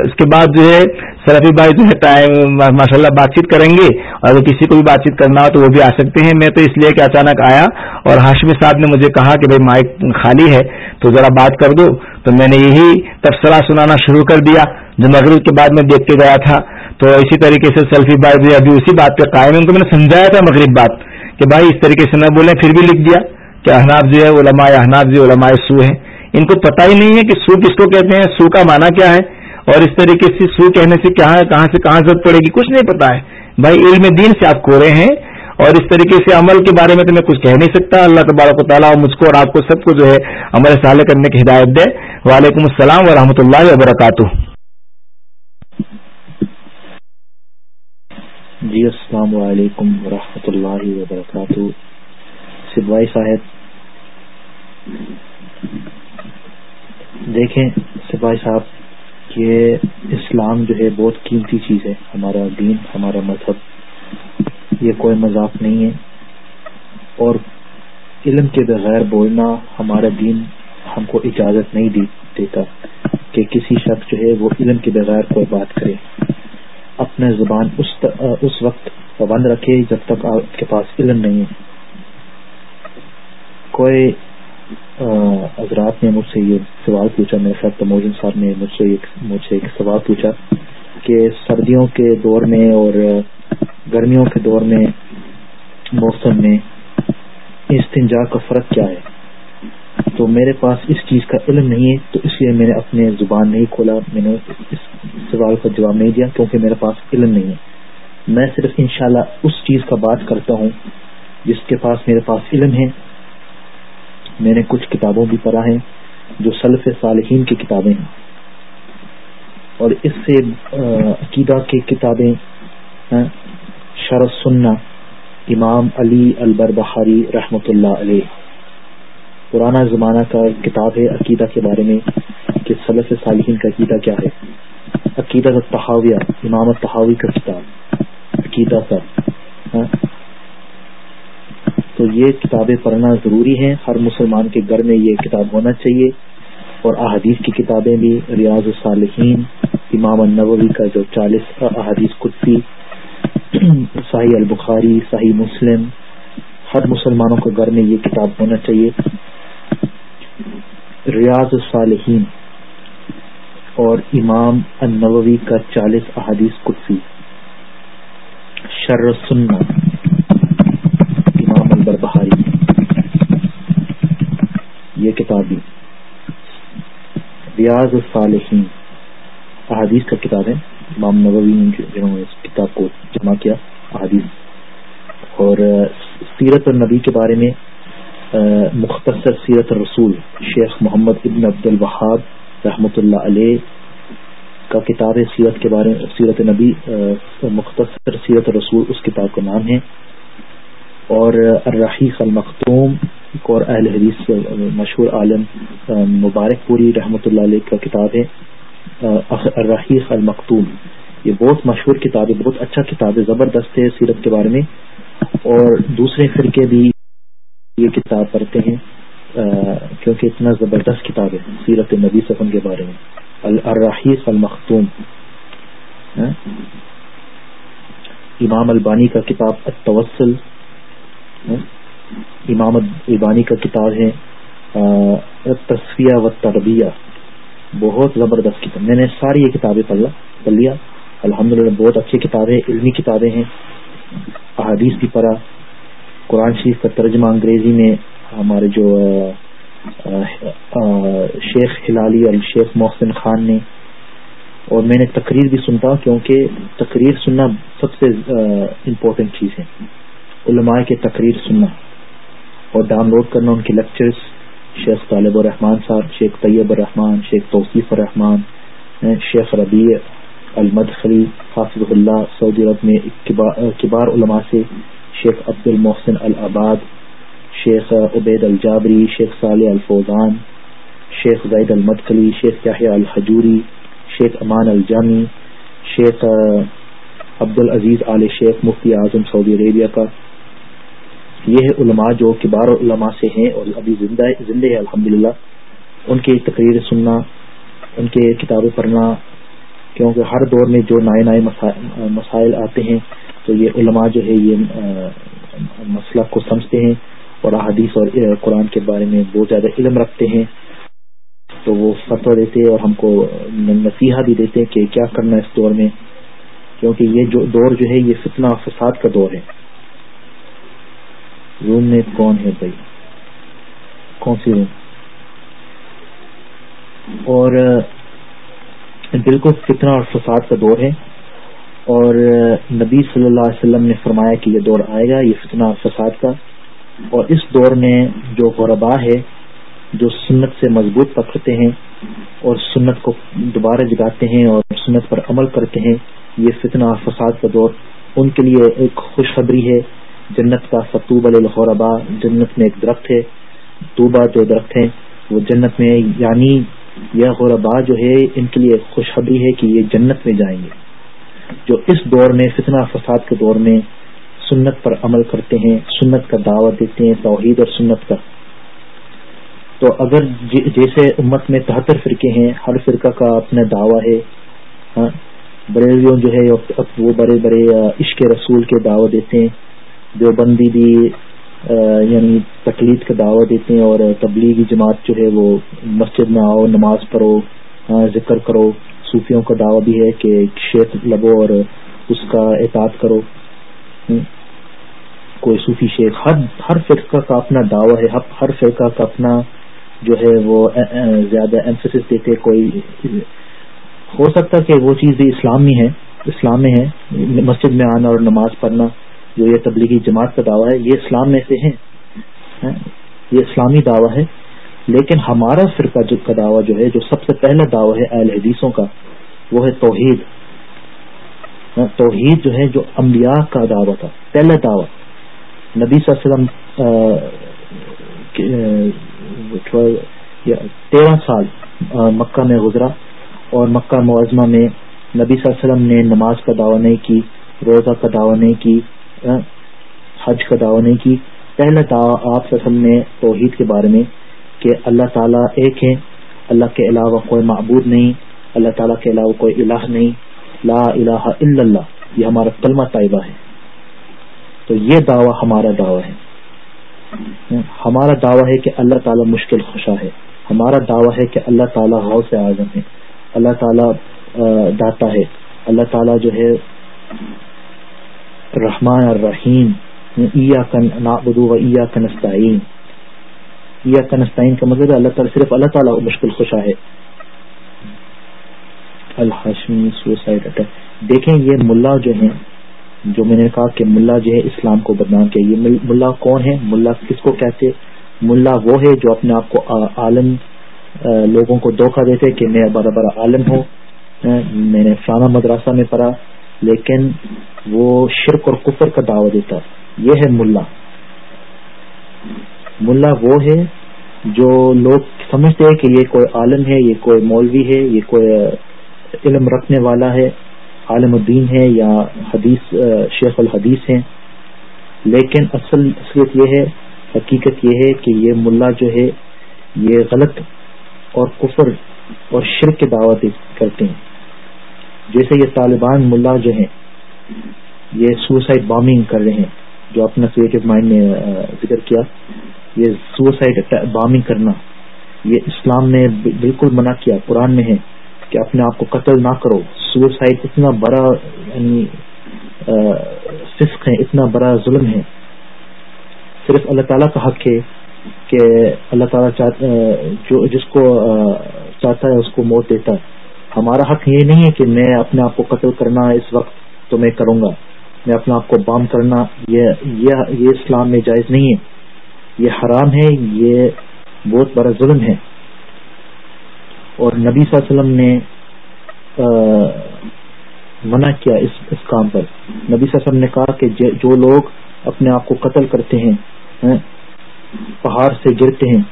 Speaker 1: اس کے بعد جو ہے سرفی بھائی جو ہے ٹائم ماشاء اللہ بات چیت کریں گے اور اگر کسی کو بھی بات چیت کرنا ہو تو وہ بھی آ سکتے ہیں میں تو اس لیے کہ اچانک آیا اور ہاشمی صاحب نے مجھے کہا کہ بھائی مائک خالی ہے تو ذرا بات کر دو تو میں نے یہی تبصرہ سنانا شروع کر دیا جو مغرب کے بعد میں دیکھتے گیا تھا تو اسی طریقے سے سیلفی بھائی بھی ابھی اسی بات پہ قائم ہے ان کو میں نے سمجھایا تھا مغرب بات کہ بھائی اس طریقے سے نہ بولیں، پھر بھی لکھ دیا کہ احناب جو ہے، علماء احناب جو علماء سو ہیں۔ ان کو پتہ ہی نہیں ہے کہ سو کس کو کہتے ہیں، سو کا معنی کیا ہے، اور اس طریقے سے سو کہنے سے کیا کہاں سے کہاں ضرورت پڑے گی، کچھ نہیں پتا ہے۔ بھائی، علم دین سے آپ کورے ہیں، اور اس طریقے سے عمل کے بارے میں تو میں کچھ کہہ نہیں سکتا۔ اللہ تبارک و تعالیٰ مجھ کو اور آپ کو سب کو جو ہے عمل صالح کرنے کی ہدایت دے۔ وعلیکم السلام ورحمۃ اللہ وبرکاتہ۔
Speaker 2: جی السلام علیکم ورحمۃ اللہ وبرکاتہ۔ صاحب۔ دیکھیں سپاہی صاحب، یہ اسلام جو ہے بہت قیمتی چیز ہے، ہمارا دین، ہمارا مذہب۔ یہ کوئی مذاق نہیں ہے۔ اور علم کے بغیر بولنا ہمارا دین ہم کو اجازت نہیں دیتا کہ کسی شخص جو ہے وہ علم کے بغیر کوئی بات کرے۔ اپنے زبان اس اس وقت پابند رکھے جب تک آپ کے پاس علم نہیں ہے۔ کوئی حضرات نے مجھ سے یہ سوال پوچھا، میرے ساتھ تموجن صاحب نے مجھ سے مجھ سے ایک سوال پوچھا کہ سردیوں کے دور میں اور گرمیوں کے دور میں موسم میں استنجا کا فرق کیا ہے؟ تو میرے پاس اس چیز کا علم نہیں ہے، تو اس لیے میں نے اپنے زبان نہیں کھولا، میں نے اس سوال کا جواب نہیں دیا کیونکہ میرے پاس علم نہیں ہے۔ میں صرف انشاءاللہ اس چیز کا بات کرتا ہوں جس کے پاس میرے پاس علم ہے۔ میں نے کچھ کتابوں بھی پڑھا ہے جو سلف صالحین کی کتابیں ہیں۔ اور اس سے عقیدہ کی کتابیں شرف سننا امام علی البر بہاری رحمۃ اللہ علیہ۔ پرانا زمانہ کا کتاب ہے عقیدہ کے بارے میں، کہ سلف صالحین کا عقیدہ کیا ہے۔ عقیدہ تحاویہ امام تحاوی کا کتاب، عقیدہ کا تو یہ کتابیں پڑھنا ضروری ہیں۔ ہر مسلمان کے گھر میں یہ کتاب ہونا چاہیے۔ اور احادیث کی کتابیں بھی ریاض الصالحین، امام النووی کا جو چالیس احادیث قدسی، صحیح البخاری، صحیح مسلم، ہر مسلمانوں کے گھر میں یہ کتاب ہونا چاہیے۔ ریاض الصالحین اور امام النووی کا چالیس احادیث قدسی۔ شر سننا امام بہاری۔ یہ کتاب بھی۔ ریاض الصالحین۔ احادیث کا کتاب ہے۔ امام نبوی جنہوں نے اس کتاب کو جمع کیا، احادیث۔ اور سیرت النبی کے بارے میں مختصر سیرت الرسول، شیخ محمد ابن عبد الوہاب رحمۃ اللہ علیہ کا کتاب ہے سیرت کے بارے میں، سیرت نبی مختصر سیرت الرسول، اس کتاب کا نام ہے۔ اور الرحیق المختوم اور اہل حدیث، مشہور عالم، مبارک پوری رحمۃ اللہ علیہ کا کتاب ہے، الرحیق المختوم۔ یہ بہت مشہور کتاب ہے، بہت اچھا کتاب ہے، زبردست ہے سیرت کے بارے میں۔ اور دوسرے فرقے بھی یہ کتاب پڑھتے ہیں، کیونکہ اتنا زبردست کتاب ہے سیرت نبی سفن کے بارے میں۔ الرحیق المختوم۔ ہاں؟ امام البانی کا کتاب التوسل۔ امام ابانی کا کتاب ہے تصفیہ و تربیہ بہت زبردست کتاب۔ میں نے ساری یہ کتابیں پڑھ لیا۔ الحمد للہ بہت اچھی کتابیں، علمی کتابیں ہیں۔ احادیث بھی پڑھا۔ قرآن شریف کا ترجمہ انگریزی میں ہمارے جو شیخ ہلالی اور شیخ محسن خان نے۔ اور میں نے تقریر بھی سنتا کیونکہ تقریر سننا سب سے امپورٹنٹ چیز ہے۔ علماء کے تقریر سننا اور ڈاؤن لوڈ کرنا ان کے لیکچرز شیخ طالب الرحمان صاحب، شیخ طیب الرحمان شیخ توصیف الرحمان شیخ ربیع المد خلی حافظ اللہ سعودی عرب میں کبار علماء سے، شیخ عبد المحسن العباد، شیخ عبید الجابری، شیخ صالح الفوزان، شیخ زید المد خلی شیخ یاح الحجوری، شیخ امان الجامی، شیخ عبد العزیز علیہ شیخ مفتی اعظم سعودی عربیہ کا یہ ہے علماء جو کبار علماء سے ہیں اور ابھی زندہ زندہ ہے الحمد ان کی تقریر سننا، ان کے کتابیں پڑھنا، کیونکہ ہر دور میں جو نئے نئے مسائل آتے ہیں، تو یہ علماء جو ہے، یہ مسئلہ کو سمجھتے ہیں اور احادیث اور قرآن کے بارے میں بہت زیادہ علم رکھتے ہیں۔ تو وہ فتو دیتے اور ہم کو نصیحہ بھی دیتے کہ کیا کرنا اس دور میں، کیونکہ یہ جو دور جو ہے، یہ فتنہ فساد کا دور ہے۔ روم میں کون ہے بھائی؟ کون سی روم اور بالکل فتنہ اور فساد کا دور ہے۔ اور نبی صلی اللہ علیہ وسلم نے فرمایا کہ یہ دور آئے گا، یہ فتنہ اور فساد کا۔ اور اس دور میں جو غربا ہے، جو سنت سے مضبوط پکڑتے ہیں اور سنت کو دوبارہ جگاتے ہیں اور سنت پر عمل کرتے ہیں، یہ فتنہ اور فساد کا دور۔ ان کے لیے ایک خوشخبری ہے۔ جنت کا فتوب الغربا جنت میں ایک درخت ہے توبہ جو درخت ہے وہ جنت میں یعنی یہ غربا جو ہے، ان کے لیے خوشخبری ہے کہ یہ جنت میں جائیں گے۔ جو اس دور میں، فتنہ فساد کے دور میں سنت پر عمل کرتے ہیں، سنت کا دعوت دیتے ہیں، توحید اور سنت کا تو اگر جی- جیسے امت میں تہتر فرقے ہیں، ہر فرقہ کا اپنا دعویٰ ہے ہاں بریلیوں جو ہے، وہ بڑے بڑے عشق رسول کے دعوت دیتے ہیں۔ دیوبندی بھی یعنی تکلیف کا دعوت دیتے ہیں اور تبلیغی جماعت جو ہے وہ مسجد میں آؤ، نماز پڑھو ہاں، ذکر کرو۔ صوفیوں کا دعویٰ بھی ہے کہ شیخ لبو اور اس کا احتیاط کرو۔ کوئی صوفی شیخ، ہر ہر فرقہ کا اپنا دعویٰ ہے، ہر فرقہ کا اپنا جو ہے وہ زیادہ ایمفسس دیتے کوئی، ہو سکتا کہ وہ چیز بھی اسلامی ہے اسلام میں ہے مسجد میں آنا اور نماز پڑھنا۔ جو یہ تبلیغی جماعت کا دعویٰ ہے، یہ اسلام میں سے ہے ہاں؟ یہ اسلامی دعویٰ ہے۔ لیکن ہمارا فرقہ جو کا دعویٰ جو ہے، جو سب سے پہلا دعویٰ ہے اہل حدیثوں کا، وہ ہے توحید۔ ہاں؟ توحید جو ہے، جو انبیاء کا دعویٰ تھا، پہلا دعویٰ۔ نبی صلی اللہ علیہ وسلم تیرہ سال مکہ میں گزرا۔ اور مکہ معظمہ میں نبی صلی اللہ علیہ وسلم نے نماز کا دعویٰ نہیں کی، روزہ کا دعویٰ نہیں کی۔ حج کا دعویٰ نہیں کی۔ پہلا دعویٰ آپ وسلم نے توحید کے بارے میں کہ اللہ تعالیٰ ایک ہے اللہ کے علاوہ کوئی معبود نہیں۔ اللہ تعالیٰ کے علاوہ کوئی الہ نہیں۔ لا الہ الا اللہ۔ یہ ہمارا کلمہ طیبہ ہے۔ تو یہ دعویٰ ہمارا دعویٰ ہے۔ ہمارا دعویٰ ہے کہ اللہ تعالیٰ مشکل خوشا ہے۔ ہمارا دعویٰ ہے کہ اللہ تعالیٰ غوث اعظم ہے۔ اللہ تعالیٰ داتا ہے۔ اللہ تعالیٰ جو ہے رحمان الرحیم یعنی نعبدو و ایا کا مطلب اللہ تعالیٰ، صرف اللہ تعالیٰ مشکل خوشا ہے. Alhashmi suicide attack. دیکھیں یہ ملا جو ہیں، جو میں نے کہا کہ ملا جو ہے اسلام کو بدنام کیا، یہ ملا کون ہے؟ ملا کس کو کہتے؟ ملا وہ ہے جو اپنے آپ کو عالم لوگوں کو دھوکہ دیتے کہ میں بڑا بڑا عالم ہوں ہاں، میں نے فلانا مدرسہ میں پڑھا لیکن وہ شرک اور کفر کا دعوی دیتا یہ ہے ملا۔ ملا وہ ہے جو لوگ سمجھتے ہیں کہ یہ کوئی عالم ہے، یہ کوئی مولوی ہے، یہ کوئی علم رکھنے والا ہے، عالم الدین ہے یا حدیث، شیخ الحدیث ہیں۔ لیکن اصل اصلیت یہ ہے، حقیقت یہ ہے کہ یہ ملا جو ہے، یہ غلط اور کفر اور شرک کی دعوت کرتے ہیں۔ جیسے یہ طالبان ملا جو ہیں، یہ سوسائڈ بامنگ کر رہے ہیں۔ جو اپنا کریٹو مائنڈ نے ذکر کیا، یہ سوسائڈ بامنگ کرنا، یہ اسلام نے بالکل منع کیا، قرآن میں ہے کہ اپنے آپ کو قتل نہ کرو۔ سوسائڈ اتنا بڑا یعنی فسق ہے، اتنا بڑا ظلم ہے۔ صرف اللہ تعالیٰ کا حق ہے کہ اللہ تعالیٰ جو، جس کو چاہتا ہے، اس کو موت دیتا ہے۔ ہمارا حق یہ نہیں ہے کہ میں اپنے آپ کو قتل کرنا اس وقت تو میں کروں گا۔ میں اپنے آپ کو بام کرنا یہ یہ اسلام میں جائز نہیں ہے۔ یہ حرام ہے، یہ بہت بڑا ظلم ہے۔ اور نبی صلی اللہ علیہ وسلم نے منع کیا اس اس کام پر۔ نبی صلی اللہ علیہ وسلم نے کہا کہ جو لوگ اپنے آپ کو قتل کرتے ہیں ہاں، پہاڑ سے گرتے ہیں،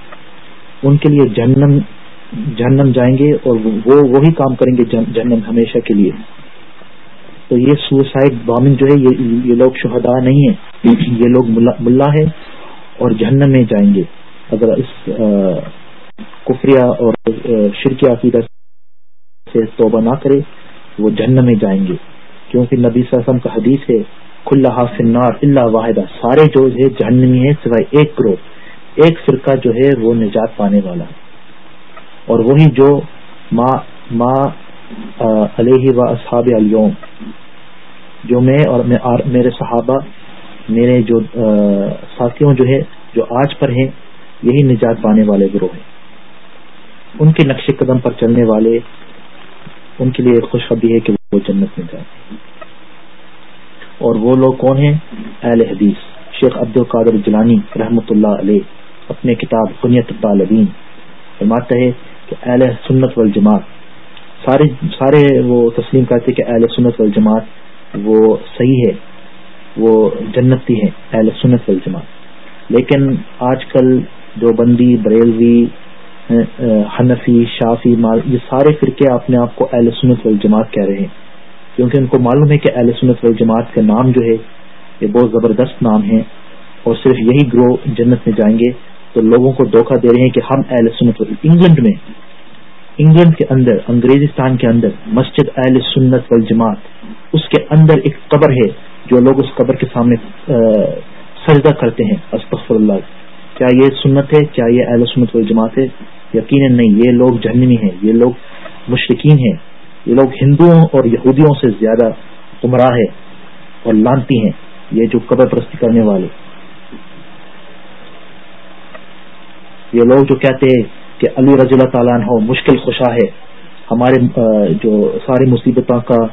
Speaker 2: ان کے لیے جہنم جہنم جائیں گے اور وہ وہی کام کریں گے جہنم ہمیشہ کے لیے۔ تو یہ سوسائڈ بامنگ جو ہے، یہ لوگ شہداء نہیں ہیں یہ لوگ ملا ہے اور جہنم میں جائیں گے۔ اگر اس کفریا اور شرکی عقیدہ سے توبہ نہ کرے، وہ جہنم میں جائیں گے۔ کیونکہ نبی صلی اللہ علیہ وسلم کا حدیث ہے کھلا فنار اللہ واحدہ۔ سارے جو ہے، جہنمی ہے سوائے ایک کروڑ۔ ایک فرقہ جو ہے، وہ نجات پانے والا اور وہی جو ما ما علیہ و اصحاب اليوم، جو میں اور میرے صحابہ، میرے جو ساتھیوں جو ہے، جو آج پر ہیں، یہی نجات پانے والے گروہ ہیں۔ ان کے نقش قدم پر چلنے والے، ان کے لیے خوشخبری ہے کہ وہ جنت میں جائیں۔ اور وہ لوگ کون ہیں؟ اہل حدیث۔ شیخ عبد القادر جلانی رحمۃ اللہ علیہ اپنے کتاب بنیت طالبین فرماتا ہے اہل سنت والجماعت۔ سارے سارے وہ تسلیم کرتے کہ اہل سنت والجماعت وہ صحیح ہے، وہ جنتی ہیں، اہل سنت والجماعت۔ لیکن آج کل جو بندی بریلوی حنفی، شافی، مال یہ سارے فرقے اپنے آپ کو اہل سنت والجماعت کہہ رہے ہیں۔ کیونکہ ان کو معلوم ہے کہ اہل سنت والجماعت کا نام جو ہے، یہ بہت زبردست نام ہے۔ اور صرف یہی گروہ جنت میں جائیں گے تو لوگوں کو دھوکہ دے رہے ہیں کہ ہم اہل سنت انگلینڈ میں انگلینڈ کے اندر، انگریزستان کے اندر، مسجد اہل سنت والجماعت، اس کے اندر ایک قبر ہے جو لوگ اس قبر کے سامنے سجدہ کرتے ہیں۔ استغفر اللہ کیا یہ سنت ہے؟ کیا یہ اہل سنت والجماعت ہے؟ یقیناً نہیں۔ یہ لوگ جہنمی ہیں۔ یہ لوگ مشرقین ہیں۔ یہ لوگ ہندوؤں اور یہودیوں سے زیادہ گمراہ ہے اور لانتی ہیں۔ یہ جو قبر پرستی کرنے والے۔ یہ لوگ جو کہتے ہیں کہ علی رضی اللہ تعالیٰ ہو مشکل خوشا ہے۔ ہمارے جو ساری مصیبتوں کا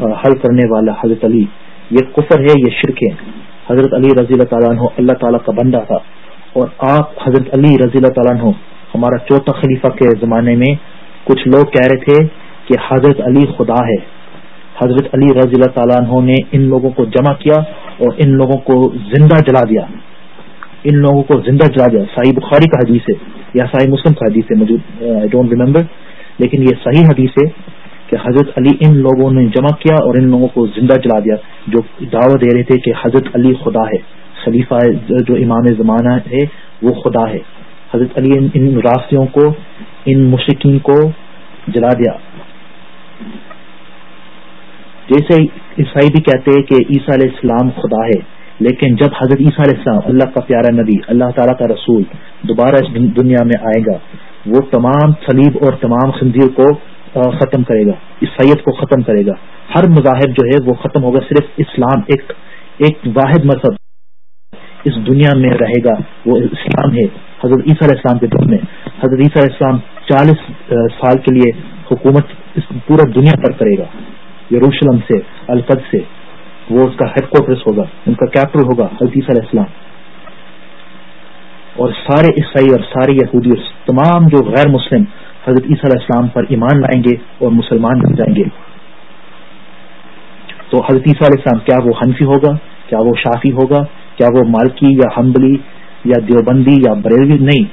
Speaker 2: حل کرنے والا حضرت علی، یہ کفر ہے، یہ شرک ہے۔ حضرت علی رضی اللہ تعالیٰ عنہ اللہ تعالیٰ کا بندہ تھا۔ اور آپ حضرت علی رضی اللہ تعالیٰ عنہ، ہمارا چوتھا خلیفہ کے زمانے میں کچھ لوگ کہہ رہے تھے کہ حضرت علی خدا ہے۔ حضرت علی رضی اللہ تعالیٰ عنہ نے ان لوگوں کو جمع کیا اور ان لوگوں کو زندہ جلا دیا۔ ان لوگوں کو زندہ جلا دیا۔ صحیح بخاری کا حدیث ہے یا صحیح مسلم کا حدیث ہے، مجھے ڈونٹ ریمبر لیکن یہ صحیح حدیث ہے کہ حضرت علی ان لوگوں نے جمع کیا اور ان لوگوں کو زندہ جلا دیا، جو دعوت دے رہے تھے کہ حضرت علی خدا ہے۔ خلیفہ جو امام زمانہ ہے، وہ خدا ہے۔ حضرت علی ان راستوں کو، ان مشکین کو جلا دیا۔ جیسے عیسائی بھی کہتے ہیں کہ عیسیٰ علیہ السلام خدا ہے۔ لیکن جب حضرت عیسیٰ علیہ السلام، اللہ کا پیارا نبی، اللہ تعالیٰ کا رسول دوبارہ اس دنیا میں آئے گا، وہ تمام سلیب اور تمام خنزیر کو ختم کرے گا عیسائیت کو ختم کرے گا۔ ہر مذاہب جو ہے وہ ختم ہوگا، صرف اسلام ایک ایک واحد مذہب اس دنیا میں رہے گا، وہ اسلام ہے۔ حضرت عیسیٰ علیہ السلام کے دل میں، حضرت عیسیٰ علیہ السلام چالیس سال کے لیے حکومت پورا دنیا پر کرے گا، یروشلم سے القد سے۔ وہ اس کا ہیڈ کوارٹرس ہوگا، ان کا کیپٹل ہوگا حضرت علیہ السلام۔ اور سارے عیسائی اور سارے یہودی تمام جو غیر مسلم حضرت عیسیٰ علیہ السلام پر ایمان لائیں گے اور مسلمان بن جائیں گے۔ تو حضرت عیسیٰ علیہ السلام، کیا وہ حنفی ہوگا؟ کیا وہ شافی ہوگا؟ کیا وہ مالکی یا حمبلی یا دیوبندی یا بریلوی؟ نہیں۔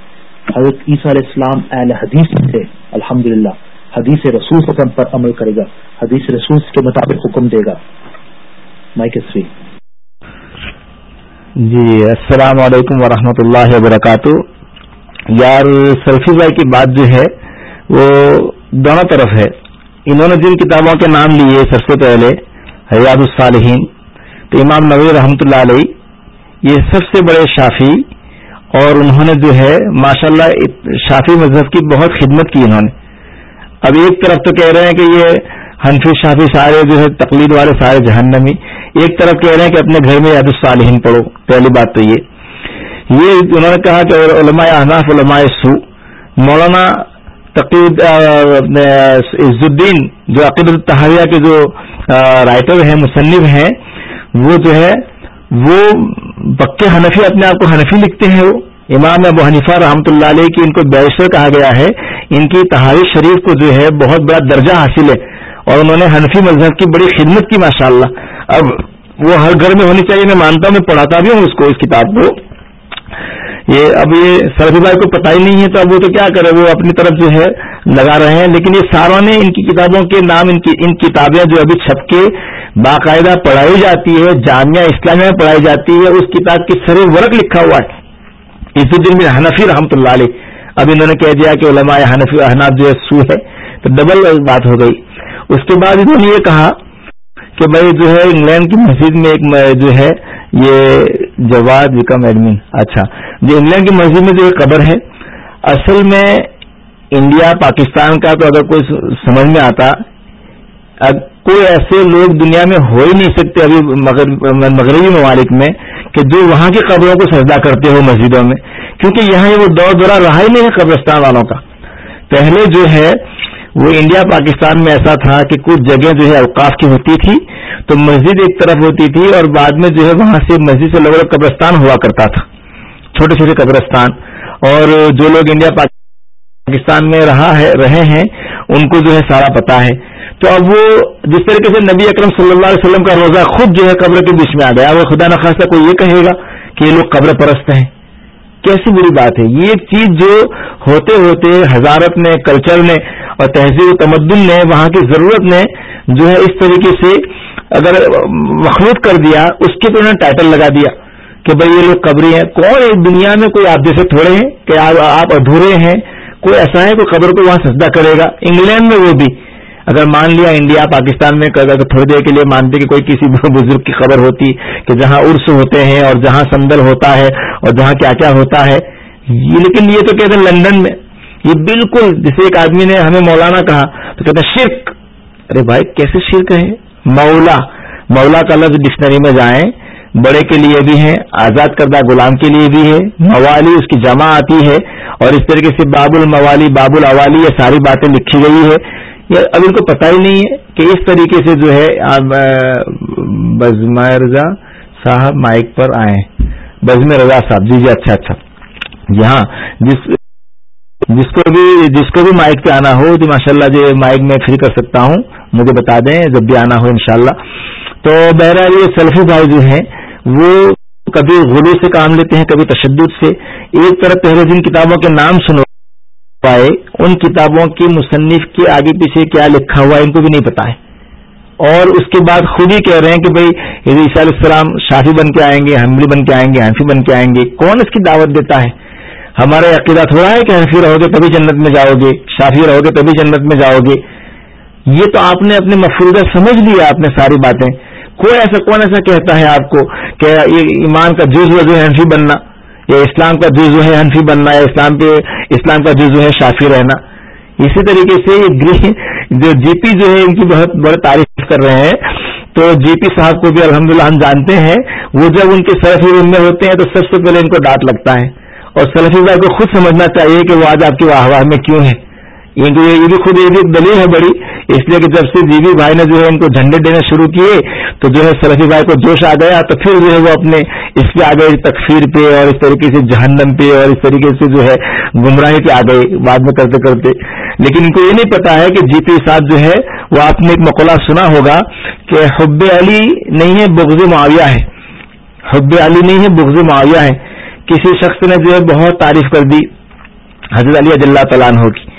Speaker 2: حضرت عیسیٰ علیہ السلام اہل حدیث سے الحمد للہ حدیث رسول حکم پر عمل کرے گا، حدیث رسول کے مطابق حکم دے گا۔ مائک
Speaker 1: جی السلام علیکم ورحمۃ اللہ وبرکاتہ۔ یار سلفی بھائی کی بات جو ہے، وہ دونوں طرف ہے۔ انہوں نے جن کتابوں کے نام لیے سب سے پہلے، حیات الصالحین، تو امام نوی رحمۃ اللہ علیہ، یہ سب سے بڑے شافی، اور انہوں نے جو ہے ماشاء اللہ شافی مذہب کی بہت خدمت کی انہوں نے۔ اب ایک طرف تو کہہ رہے ہیں کہ یہ حنفی شافی سارے جو ہے تقلید والے سارے جہنمی۔ ایک طرف کہہ رہے ہیں کہ اپنے گھر میں یاد الصالحین پڑھو۔ پہلی بات تو یہ۔ یہ انہوں نے کہا کہ علماء احناف، علماء سو۔ مولانا تقید عز الدین، جو عقید التحریہ کے جو رائٹر ہیں، مصنف ہیں، وہ جو ہے، وہ بکے حنفی، اپنے آپ کو حنفی لکھتے ہیں وہ۔ امام ابو حنیفہ رحمۃ اللہ علیہ کی ان کو بیشر کہا گیا ہے۔ ان کی تحاری شریف کو جو ہے، بہت بڑا درجہ حاصل ہے۔ اور انہوں نے حنفی مذہب کی بڑی خدمت کی ماشاء اللہ اب وہ ہر گھر میں ہونی چاہیے، میں مانتا ہوں، میں پڑھاتا بھی ہوں اس کو، اس کتاب کو۔ یہ اب یہ سرفی بھائی کو پتا ہی نہیں ہے، تو اب وہ تو کیا کرے، وہ اپنی طرف جو ہے لگا رہے ہیں۔ لیکن یہ ساروں نے ان کی کتابوں کے نام، ان کی، ان کتابیں جو ابھی چھپ کے باقاعدہ پڑھائی جاتی ہے، جامعہ اسلامیہ میں پڑھائی جاتی ہے، اس کتاب کی سر ورق لکھا ہوا ہے۔ اس دن میں حنفی رحمۃ اللہ علیہ۔ اب انہوں نے کہہ دیا کہ علماء حنفی احناب جو ہے سو ہے تو ڈبل بات ہو گئی۔ اس کے بعد انہوں نے یہ کہا کہ بھائی جو ہے انگلینڈ کی مسجد میں ایک جو ہے یہ جواد وکم ایڈمن اچھا۔ جو انگلینڈ کی مسجد میں جو ایک قبر ہے، اصل میں انڈیا، پاکستان کا تو اگر کوئی سمجھ میں آتا کوئی ایسے لوگ دنیا میں ہو ہی نہیں سکتے ابھی مغربی ممالک میں کہ جو وہاں کی قبروں کو سجدہ کرتے ہو مسجدوں میں، کیونکہ یہاں یہ وہ دور دورہ رہا ہی نہیں ہے قبرستان والوں کا۔ پہلے جو ہے وہ انڈیا پاکستان میں ایسا تھا کہ کچھ جگہ جو ہے اوقاف کی ہوتی تھی، تو مسجد ایک طرف ہوتی تھی اور بعد میں جو ہے وہاں سے مسجد سے لوگ قبرستان ہوا کرتا تھا، چھوٹے چھوٹے قبرستان۔ اور جو لوگ انڈیا پاکستان میں رہا ہے، رہے ہیں، ان کو جو ہے سارا پتا ہے۔ تو اب وہ جس طریقے سے نبی اکرم صلی اللہ علیہ وسلم کا روزہ خود جو ہے قبر کے بیچ میں آ گیا۔ وہ خدا نخواستہ کوئی یہ کہے گا کہ یہ لوگ قبر پرست ہیں۔ کیسی بری بات ہے؟ یہ ایک چیز جو ہوتے ہوتے حضارت نے کلچر نے اور تہذیب و تمدن نے وہاں کی ضرورت نے جو ہے اس طریقے سے اگر مخلوط کر دیا، اس کے پہ انہوں نے ٹائٹل لگا دیا کہ بھائی یہ لوگ قبری ہیں۔ کون ایک دنیا میں؟ کوئی آپ جیسے تھوڑے ہیں کہ آپ ادھورے ہیں۔ کوئی ایسا ہے، کوئی قبر کو وہاں سجدہ کرے گا۔ انگلینڈ میں وہ بھی۔ اگر مان لیا انڈیا پاکستان میں اگر تھوڑی دیر کے لیے مانتے کہ کوئی کسی بزرگ کی خبر ہوتی کہ جہاں عرس ہوتے ہیں اور جہاں سندل ہوتا ہے اور جہاں کیا کیا ہوتا ہے لیکن یہ تو کہتے ہیں لندن میں۔ یہ بالکل جسے ایک آدمی نے ہمیں مولانا کہا، تو کہتے ہیں شرک۔ ارے بھائی، کیسے شرک ہے؟ مولا۔ مولا کا لفظ ڈکشنری میں جائیں، بڑے کے لیے بھی ہے آزاد کردہ غلام کے لیے بھی ہے، موالی اس کی جمع آتی ہے، اور اس طریقے سے باب الموالی، باب الاوالی، یہ ساری باتیں لکھی گئی ہے اب ان کو پتا ہی نہیں ہے کہ اس طریقے سے جو ہے بزم رضا صاحب مائک پر آئے بزم رضا صاحب جی جی اچھا اچھا۔ جی ہاں جس جس کو بھی، جس کو بھی مائک پہ آنا ہو جی، تو ماشاء اللہ جو جی، مائک میں فری کر سکتا ہوں۔ مجھے بتا دیں، جب بھی آنا ہو، انشاءاللہ۔ تو بہرحال یہ سیلفی بھائی جو ہیں، وہ کبھی غلو سے کام لیتے ہیں، کبھی تشدد سے۔ ایک طرف پہلے دن کتابوں کے نام سنو پائے، ان کتابوں کی مصنف کے آگے پیچھے کیا لکھا ہوا ہے، ان کو بھی نہیں پتا ہے۔ اور اس کے بعد خود ہی کہہ رہے ہیں کہ بھائی عیسیٰ علیہ السلام شافی بن کے آئیں گے حملی بن کے آئیں گے، حنفی بن کے آئیں گے۔ کون اس کی دعوت دیتا ہے؟ ہمارا عقیدہ تھوڑا ہے کہ حنفی رہو گے تبھی جنت میں جاؤ گے، شافی رہو گے تبھی جنت میں جاؤ گے۔ یہ تو آپ نے اپنے مفروضہ سمجھ لیا، آپ نے ساری باتیں۔ کوئی ایسا، کون ایسا کہتا ہے آپ کو کہ ایمان کا جز جو ہے حنفی بننا؟ یا اسلام کا جزو ہے حنفی بننا یا اسلام پہ اسلام کا جزو ہے شافی رہنا۔ اسی طریقے سے جو جی پی جو ہے، ان کی بہت بڑے تعریف کر رہے ہیں۔ تو جی پی صاحب کو بھی الحمدللہ ہم جانتے ہیں۔ وہ جب ان کے سلفی روم میں ہوتے ہیں تو سب سے پہلے ان کو ڈانٹ لگتا ہے۔ اور سلفی بھائی کو خود سمجھنا چاہیے کہ وہ آج آپ کی واہ واہ میں کیوں ہے یہ بھی خود یہ بھی ایک دلیل ہے بڑی، اس لیے کہ جب سے جی بی بھائی نے جو ہے ان کو جھنڈے دینے شروع کیے، تو جو ہے سلفی بھائی کو جوش آ گیا، تو پھر جو ہے وہ اپنے اس پہ آ گئے تکفیر پہ اور اس طریقے سے جہنم پہ اور اس طریقے سے جو ہے گمراہی پہ آ گئے بعد میں کرتے کرتے۔ لیکن ان کو یہ نہیں پتا ہے کہ جی پی ساتھ جو ہے، وہ آپ نے ایک مقولہ سنا ہوگا کہ حب علی نہیں ہے بغض معاویہ ہے۔ حب علی نہیں ہے بغض معاویہ ہے۔ کسی شخص نے جو ہے بہت تعریف کر دی، حضرت علی اللہ تعالیٰ عنہ کی۔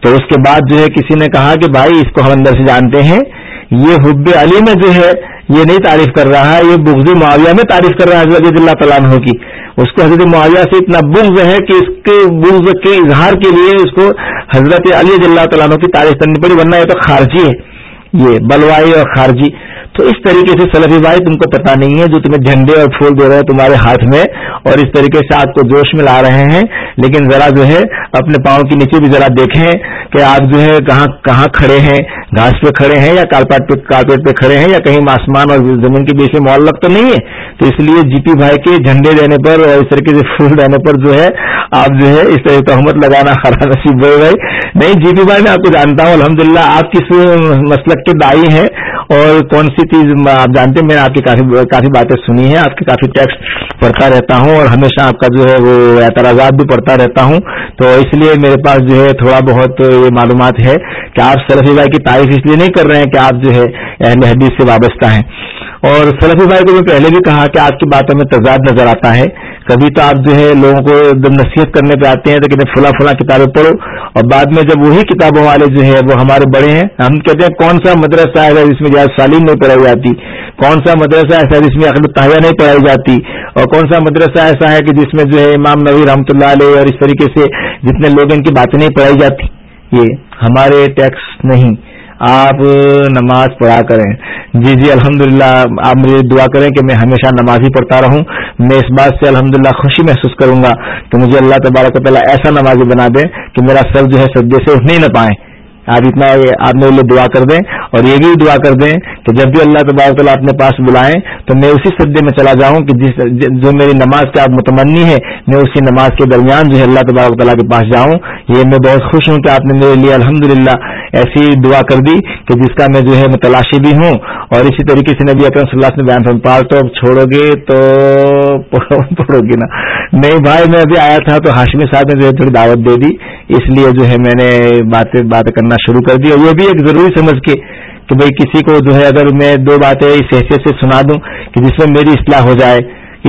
Speaker 1: تو اس کے بعد جو ہے کسی نے کہا کہ بھائی اس کو ہم اندر سے جانتے ہیں، یہ حب علی میں جو ہے یہ نہیں تعریف کر رہا ہے یہ بغض معاویہ میں تعریف کر رہا ہے حضرت اللہ تعالیٰ عنہ کی۔ اس کو حضرت معاویہ سے اتنا بغض ہے کہ اس کے بغض کے اظہار کے لیے اس کو حضرت علی اللہ تعالیٰ عنہ کی تعریف کرنی پڑی، ورنہ یہ تو خارجی ہے۔ یہ بلوائی اور خارجی۔ تو اس طریقے سے سلفی بھائی تم کو پتا نہیں ہے، جو تمہیں جھنڈے اور پھول دے رہے ہیں تمہارے ہاتھ میں، اور اس طریقے سے آپ کو جوش میں لا رہے ہیں۔ لیکن ذرا جو ہے، اپنے پاؤں کے نیچے بھی ذرا دیکھیں کہ آپ جو ہے، کہاں کہاں کھڑے ہیں۔ گھاس پہ کھڑے ہیں یا کارپیٹ پہ کارپیٹ پہ کھڑے ہیں یا کہیں آسمان اور زمین کے بیچ میں معلق تو نہیں ہے؟ تو اس لیے جی پی بھائی کے جھنڈے دینے پر اور اس طریقے سے پھول دینے پر جو ہے، آپ جو ہے، اس طرح تہمت لگانا خرا نصیب بھائی بھائی۔ نہیں جی پی بھائی، میں آپ کو جانتا ہوں الحمد آپ کس مسلک کے دائی ہیں اور کون سی چیز آپ جانتے ہیں، میں نے آپ کی کافی کافی باتیں سنی ہیں، آپ کے کافی ٹیکسٹ پڑھتا رہتا ہوں اور ہمیشہ آپ کا جو ہے وہ اعتراضات بھی پڑھتا رہتا ہوں۔ تو اس لیے میرے پاس جو ہے تھوڑا بہت یہ معلومات ہے کہ آپ سلفی بھائی کی تعریف اس لیے نہیں کر رہے ہیں کہ آپ جو ہے اہل حدیث سے وابستہ ہیں۔ اور سلفی بھائی کو میں پہلے بھی کہا کہ آپ کی باتوں میں تضاد نظر آتا ہے۔ کبھی تو آپ جو ہے لوگوں کو جب نصیحت کرنے پہ آتے ہیں تو کہتے فلاں فلاں کتابیں پڑھو۔ اور بعد میں جب وہی کتابوں والے جو ہے وہ ہمارے بڑے ہیں، ہم کہتے ہیں کون سا مدرسہ ہے جس میں جہاز سالم نہیں پڑھائی جاتی؟ کون سا مدرسہ ایسا ہے جس میں عقل تاہیہ نہیں پڑھائی جاتی؟ اور کون سا مدرسہ ایسا ہے کہ جس میں جو ہے امام نبی رحمۃ اللہ علیہ اور اس طریقے سے جتنے لوگ ان کی باتیں نہیں پڑھائی جاتی؟ یہ ہمارے ٹیکس نہیں۔ آپ نماز پڑھا کریں۔ جی جی الحمدللہ، آپ مجھے دعا کریں کہ میں ہمیشہ نماز ہی پڑھتا رہوں۔ میں اس بات سے الحمدللہ خوشی محسوس کروں گا کہ مجھے اللہ تبارک و تعالیٰ ایسا نمازی بنا دیں کہ میرا سر جو ہے سجدے سے اٹھ نہیں نہ پائیں آپ اتنا آپ میرے لیے دعا کر دیں اور یہ بھی دعا کر دیں کہ جب بھی اللہ تبارک تعالیٰ اپنے پاس بلائیں تو میں اسی سدے میں چلا جاؤں کہ جس جو میری نماز کا متمنی ہے میں اسی نماز کے درمیان جو ہے اللہ تبارک تعالیٰ کے پاس جاؤں۔ یہ میں بہت خوش ہوں کہ آپ نے میرے لیے الحمد ایسی دعا کر دی کہ جس کا میں جو ہے میں تلاشی بھی ہوں۔ اور اسی طریقے سے نبی اکرم صلی اللہ علیہ بیان پال تو اب چھوڑو گے تو پڑھو گے نا۔ نہیں بھائی، میں ابھی آیا تھا تو ہاشمی صاحب نے جو ہے تھوڑی دعوت دے دی، اس لیے جو ہے میں نے باتیں باتیں کرنا شروع کر دی اور وہ بھی ایک ضروری سمجھ کے کہ بھئی کسی کو جو ہے اگر میں دو باتیں اس حیثیت سے سنا دوں کہ جس میں میری اصلاح ہو جائے،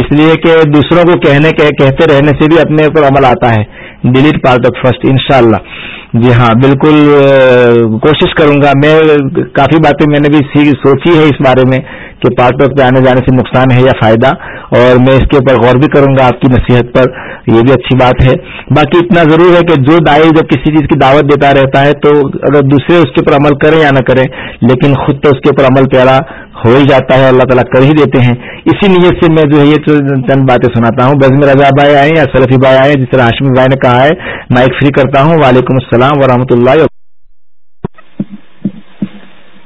Speaker 1: اس لیے کہ دوسروں کو کہنے کہتے رہنے سے بھی اپنے اوپر عمل آتا ہے. ڈیلیٹ پارٹ آف فرسٹ انشاءاللہ. جی ہاں بالکل کوشش کروں گا۔ میں کافی باتیں میں نے بھی سوچی ہے اس بارے میں کہ پارٹ وقت پہ آنے جانے سے نقصان ہے یا فائدہ، اور میں اس کے اوپر غور بھی کروں گا آپ کی نصیحت پر۔ یہ بھی اچھی بات ہے۔ باقی اتنا ضرور ہے کہ جو دائی جب کسی چیز کی دعوت دیتا رہتا ہے تو اگر دوسرے اس کے اوپر عمل کریں یا نہ کریں، لیکن خود تو اس کے اوپر عمل پیارا ہو ہی جاتا ہے، اللہ تعالیٰ کر ہی دیتے ہیں۔ اسی نیت سے میں جو ہے یہ چند باتیں سناتا ہوں۔ بزم رضا بھائی آئے یا سرفی بھائی آئے جس طرح ہاشمی بھائی نے کہا ہے مائک فری کرتا ہوں۔ وعلیکم السلام۔ السلام ورحمۃ اللہ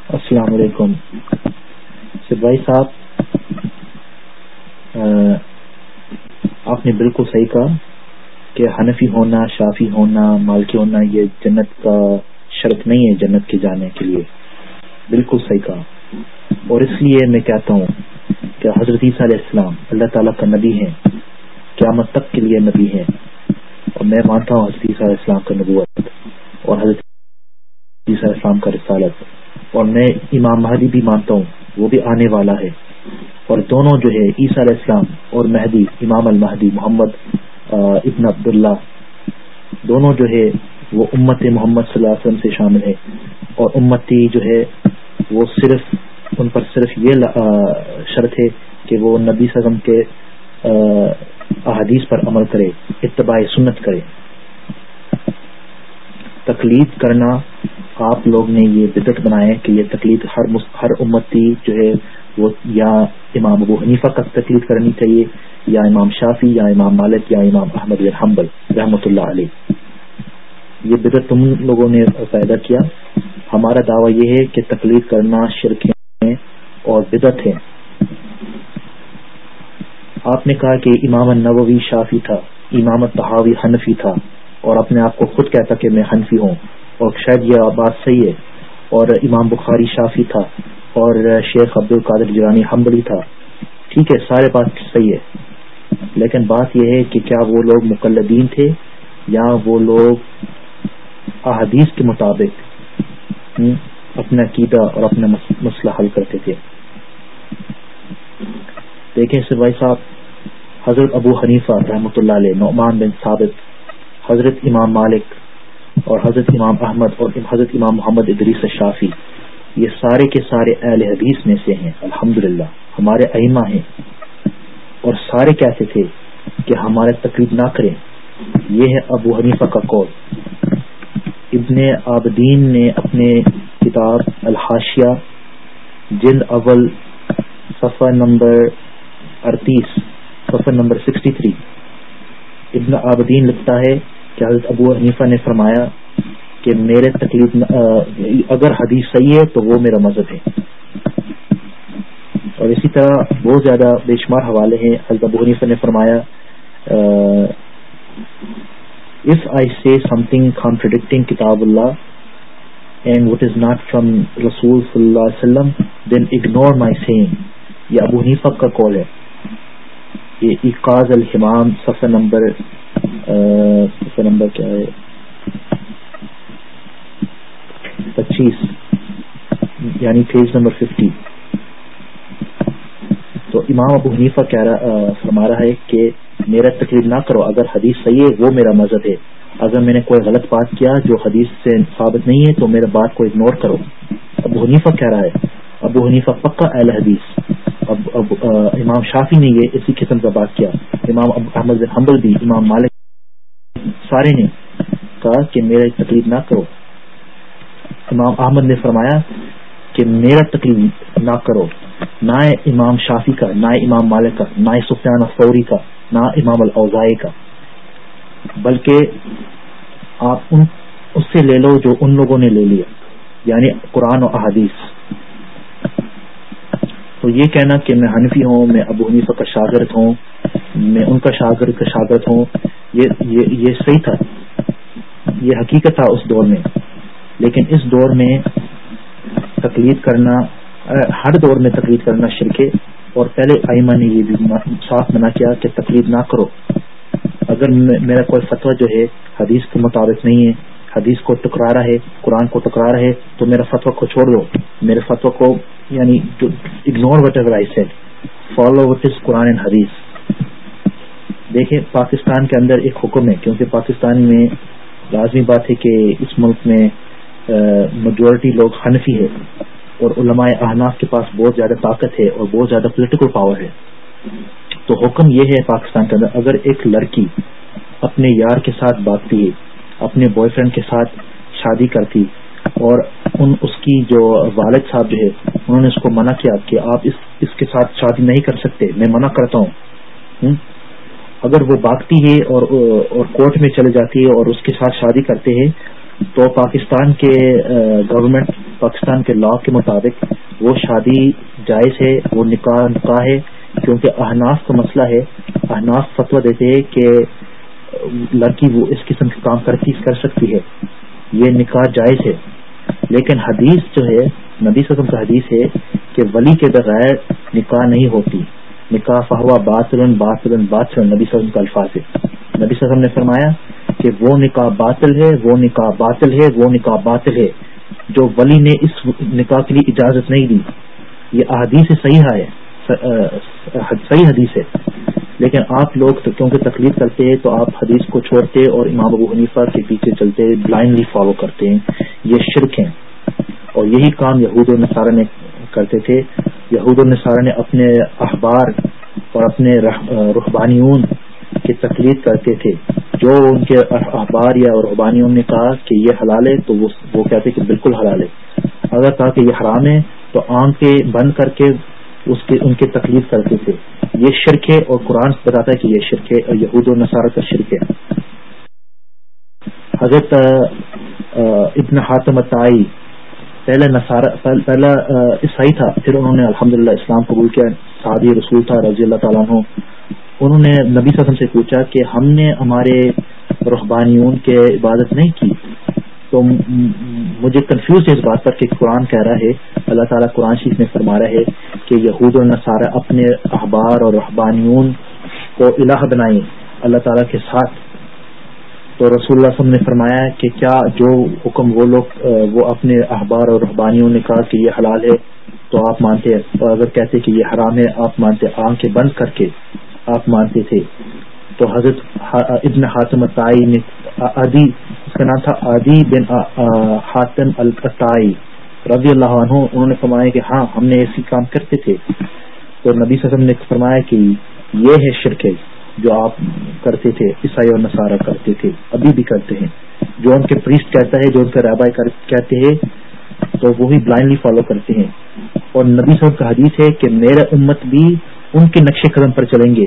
Speaker 2: السلام علیکم۔ بھائی صاحب آپ نے بالکل صحیح کہا کہ حنفی ہونا، شافی ہونا، مالکی ہونا، یہ جنت کا شرط نہیں ہے جنت کے جانے کے لیے۔ بالکل صحیح کہا۔ اور اس لیے میں کہتا ہوں کہ حضرت عیسیٰ علیہ السلام اللہ تعالیٰ کا نبی ہے قیامت تک کے لیے نبی ہے اور میں مانتا ہوں حضرت عیسیٰ علیہ السلام کا نبوت اور حضرت عیسیٰ علیہ السلام کا رسالت اور میں امام مہدی بھی مانتا ہوں، وہ بھی آنے والا ہے۔ اور دونوں جو ہے عیسیٰ علیہ السلام اور مہدی، امام المہدی محمد ابن عبداللہ، دونوں جو ہے وہ امت محمد صلی اللہ علیہ وسلم سے شامل ہے اور امتی جو ہے، وہ صرف، ان پر صرف یہ شرط ہے کہ وہ نبی سزم کے احادیث پر عمل کرے، اتباع سنت کرے۔ تقلید کرنا، آپ لوگ نے یہ بدت بنایا کہ یہ تقلید ہر ہر امتی جو ہے، وہ یا امام ابو حنیفہ کا تقلید کرنی چاہیے، یا امام شافی یا امام مالک، یا امام احمد حنبل، رحمۃ اللہ علیہ۔ یہ بدت تم لوگوں نے پیدا کیا۔ ہمارا دعویٰ یہ ہے کہ تقلید کرنا شرک ہے اور بدت ہے۔ آپ نے کہا کہ امام النووی شافی تھا، امام تحاوی حنفی تھا اور اپنے آپ کو خود کہتا کہ میں حنفی ہوں اور شاید یہ بات صحیح ہے اور امام بخاری شافی تھا اور شیخ عبد القادر جرانی حمبلی تھا۔ ٹھیک ہے، سارے بات صحیح ہے۔ لیکن بات یہ ہے کہ کیا وہ لوگ مقلدین تھے یا وہ لوگ احادیث کے مطابق اپنا عقیدہ اور اپنا مسئلہ حل کرتے تھے؟ دیکھیں سر بھائی صاحب، حضرت ابو حنیفہ رحمۃ اللہ علیہ، نعمان بن ثابت، حضرت امام مالک اور حضرت امام احمد اور حضرت امام محمد ادریس شافی یہ سارے کے سارے اہل حدیث میں سے ہیں الحمد ہمارے ائمہ ہیں۔ اور سارے کہتے تھے کہ ہمارے تقریب نہ کریں۔ یہ ہے ابو حنیفہ کا قول۔ ابن عابدین نے اپنے کتاب الحاشیہ، جلد اول، صفحہ نمبر اڑتیس، صفحہ نمبر سکسٹی تھری۔ ابن عابدین لکھتا ہے کہ حضرت ابو حنیفہ نے فرمایا کہ میرے تکلیف اگر حدیث صحیح ہے تو وہ میرا مذہب ہے۔ اور اسی طرح بہت زیادہ بے شمار حوالے ہیں۔ حضرت ابو حنیفہ نے فرمایا if I see something contradicting کتاب Allah and what is not from رسول صلی اللہ علیہ وسلم دین اگنور مائی سیم یہ ابو حنیفہ کا کال ہے۔ اقاض الحمام صفحہ نمبر صفحہ نمبر کیا ہے؟ پچیس یعنی پیج نمبر ففٹی۔ تو امام ابو حنیفہ کہہ رہا فرما رہا ہے کہ میرا تقریر نہ کرو، اگر حدیث صحیح ہے، وہ میرا مذہب ہے۔ اگر میں نے کوئی غلط بات کیا جو حدیث سے ثابت نہیں ہے، تو میرے بات کو اگنور کرو۔ ابو حنیفہ کہہ رہا ہے ابو حنیفہ پکا اہل حدیث. اب اب امام شافی نے یہ اسی قسم کا بات کیا. امام احمد بن حمبل بھی، امام مالک سارے نے کہا کہ میرا تقریر نہ کرو. امام احمد نے فرمایا کہ میرا تکلیف نہ کرو. نہ امام شافی کا، نہ امام مالک کا، نہ سفیان فوری کا، نہ امام الاوزائی کا. بلکہ آپ ان اس سے لے لو جو ان لوگوں نے لے لیا. یعنی قرآن و احادیث. تو یہ کہنا کہ میں حنفی ہوں میں ابو حنیفہ کا شاگرد ہوں میں ان کا شاگرد کا شاگرد ہوں یہ یہ, یہ صحیح تھا۔ یہ حقیقت تھا اس دور میں۔ لیکن اس دور میں تقلید کرنا ہر دور میں تقلید کرنا شرکے۔ اور پہلے آئمہ نے یہ بھی صاف منع کیا کہ تقلید نہ کرو۔ اگر میرا کوئی فتویٰ جو ہے حدیث کے مطابق نہیں ہے حدیث کو ٹکرا رہا ہے، قرآن کو ٹکرا رہا ہے، تو میرا فتویٰ کو چھوڑ دو۔ میرے فتویٰ کو یعنی ignore whatever I said follow what is Quran and Hadith دیکھیں، پاکستان کے اندر ایک حکم ہے، کیونکہ پاکستان میں لازمی بات ہے کہ اس ملک میں میجورٹی لوگ حنفی ہے اور علماء احناف کے پاس بہت زیادہ طاقت ہے اور بہت زیادہ پولیٹیکل پاور ہے۔ تو حکم یہ ہے پاکستان کے اندر، اگر ایک لڑکی اپنے یار کے ساتھ باغتی ہے اپنے بوائے فرینڈ کے ساتھ شادی کرتی اور ان اس کی جو والد صاحب جو ہے، انہوں نے اس کو منع کیا کہ آپ اس اس کے ساتھ شادی نہیں کر سکتے، میں منع کرتا ہوں۔ اگر وہ باغتی ہے اور اور کورٹ میں چلے جاتی ہے اور اس کے ساتھ شادی کرتے ہیں، تو پاکستان کے گورنمنٹ پاکستان کے لا کے مطابق وہ شادی جائز ہے، وہ نکاح نکاح ہے، کیونکہ احناف کا مسئلہ ہے۔ احناف فتویٰ دیتے ہیں کہ لڑکی وہ اس قسم کے کام کرتی کر سکتی ہے۔ یہ نکاح جائز ہے۔ لیکن حدیث جو ہے، نبی سکم کا حدیث ہے کہ ولی کے بغیر نکاح نہیں ہوتی۔ نکاح فہوا باطل باطل باطل نبی سکم کا الفاظ ہے نبی سکم نے فرمایا کہ وہ نکاح باطل ہے، وہ نکاح باطل ہے، وہ نکاح باطل ہے۔ جو ولی نے اس نکاح کے لیے اجازت نہیں دی، یہ احادیث صحیح ہے صحیح حدیث ہے۔ لیکن آپ لوگ کیونکہ تکلیف کرتے ہیں تو آپ حدیث کو چھوڑتے اور امام ابو حنیفہ کے پیچھے چلتے بلائنڈلی فالو کرتے ہیں، یہ شرک ہیں۔ اور یہی کام یہود و نصارہ نے کرتے تھے۔ یہود و نصارہ نے اپنے اخبار اور اپنے رحبانیون کی تکلیف کرتے تھے۔ جو ان کے اخبار یا رحبانیون نے کہا کہ یہ حلال ہے، تو وہ کہتے کہ بالکل حلال ہے۔ اگر کہا کہ یہ حرام ہے، تو آنکھیں بند کر کے اس کے ان کی تکلیف کرتے تھے۔ یہ شرک ہے اور قرآن بتاتا ہے کہ یہ شرک ہے اور یہود و نصارہ کا شرک ہے حضرت ابن حاتم تائی پہلے پہلا عیسائی تھا۔ پھر انہوں نے الحمد اسلام قبول کیا۔ سعدی رسول تھا رضی اللہ تعالیٰ عنہ۔ انہوں نے نبی صاحب سے پوچھا کہ ہم نے ہمارے رحبانیون کے عبادت نہیں کی؟ تو مجھے کنفیوز ہے اس بات پر کہ قرآن کہہ رہا ہے، اللہ تعالیٰ قرآن شریف میں فرما رہا ہے کہ یہود و نصارہ اپنے اخبار اور رحبانیون کو الہ بنائیں، اللہ تعالیٰ کے ساتھ۔ تو رسول اللہ وسلم نے فرمایا کہ کیا جو حکم وہ لوگ وہ اپنے اخبار اور رحبانیوں نے کہا کہ یہ حلال ہے، تو آپ مانتے اور اگر کہتے کہ یہ حرام ہے، آپ مانتے آنکھیں بند کر کے آپ مانتے تھے۔ تو حضرت ابن حاتم نے ادی اس کا نام تھا عدی بن حاتم القطائی رضی اللہ عنہ، انہوں نے فرمایا کہ ہاں ہم نے ایسی کام کرتے تھے۔ تو نبی وسلم نے فرمایا کہ یہ ہے شرک جو آپ کرتے تھے، عیسائی اور نصارہ کرتے تھے، ابھی بھی کرتے ہیں۔ جو ان کے پریسٹ کہتا ہے، جو ان کے رابع کہتے ہیں، تو وہی بلائنڈلی فالو کرتے ہیں۔ اور نبی صاحب کا حدیث ہے کہ میرا امت بھی ان کے نقش قدم پر چلیں گے۔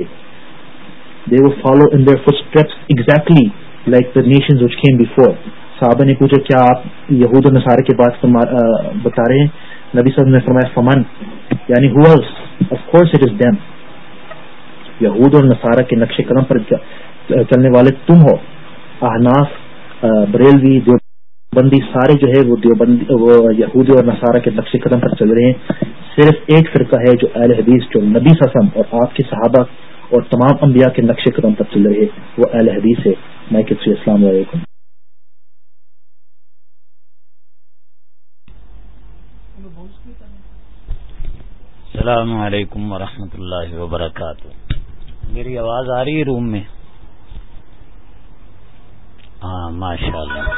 Speaker 2: They will follow in their footsteps exactly like the nation which came before صحابہ نے پوچھا، کیا آپ یہود و نصارے کے بات بتا رہے ہیں؟ نبی صاحب نے فرمایا، فمن؟ یعنی who of course it is them یہود اور نصارہ کے نقش قدم پر چلنے والے تم ہو. احناف بریلوی، دیوبندی، سارے جو ہے وہ دیوبندی، وہ یہودی اور نصارہ کے نقش قدم پر چل رہے ہیں۔ صرف ایک فرقہ ہے جو اہل حدیث، جو نبی سسم اور آپ کے صحابہ اور تمام انبیاء کے نقش قدم پر چل رہے وہ اہل حدیث ہے میں کسی السلام علیکم۔
Speaker 3: السلام علیکم ورحمۃ اللہ وبرکاتہ۔ میری آواز آ رہی ہے روم میں؟ ہاں ماشاء اللہ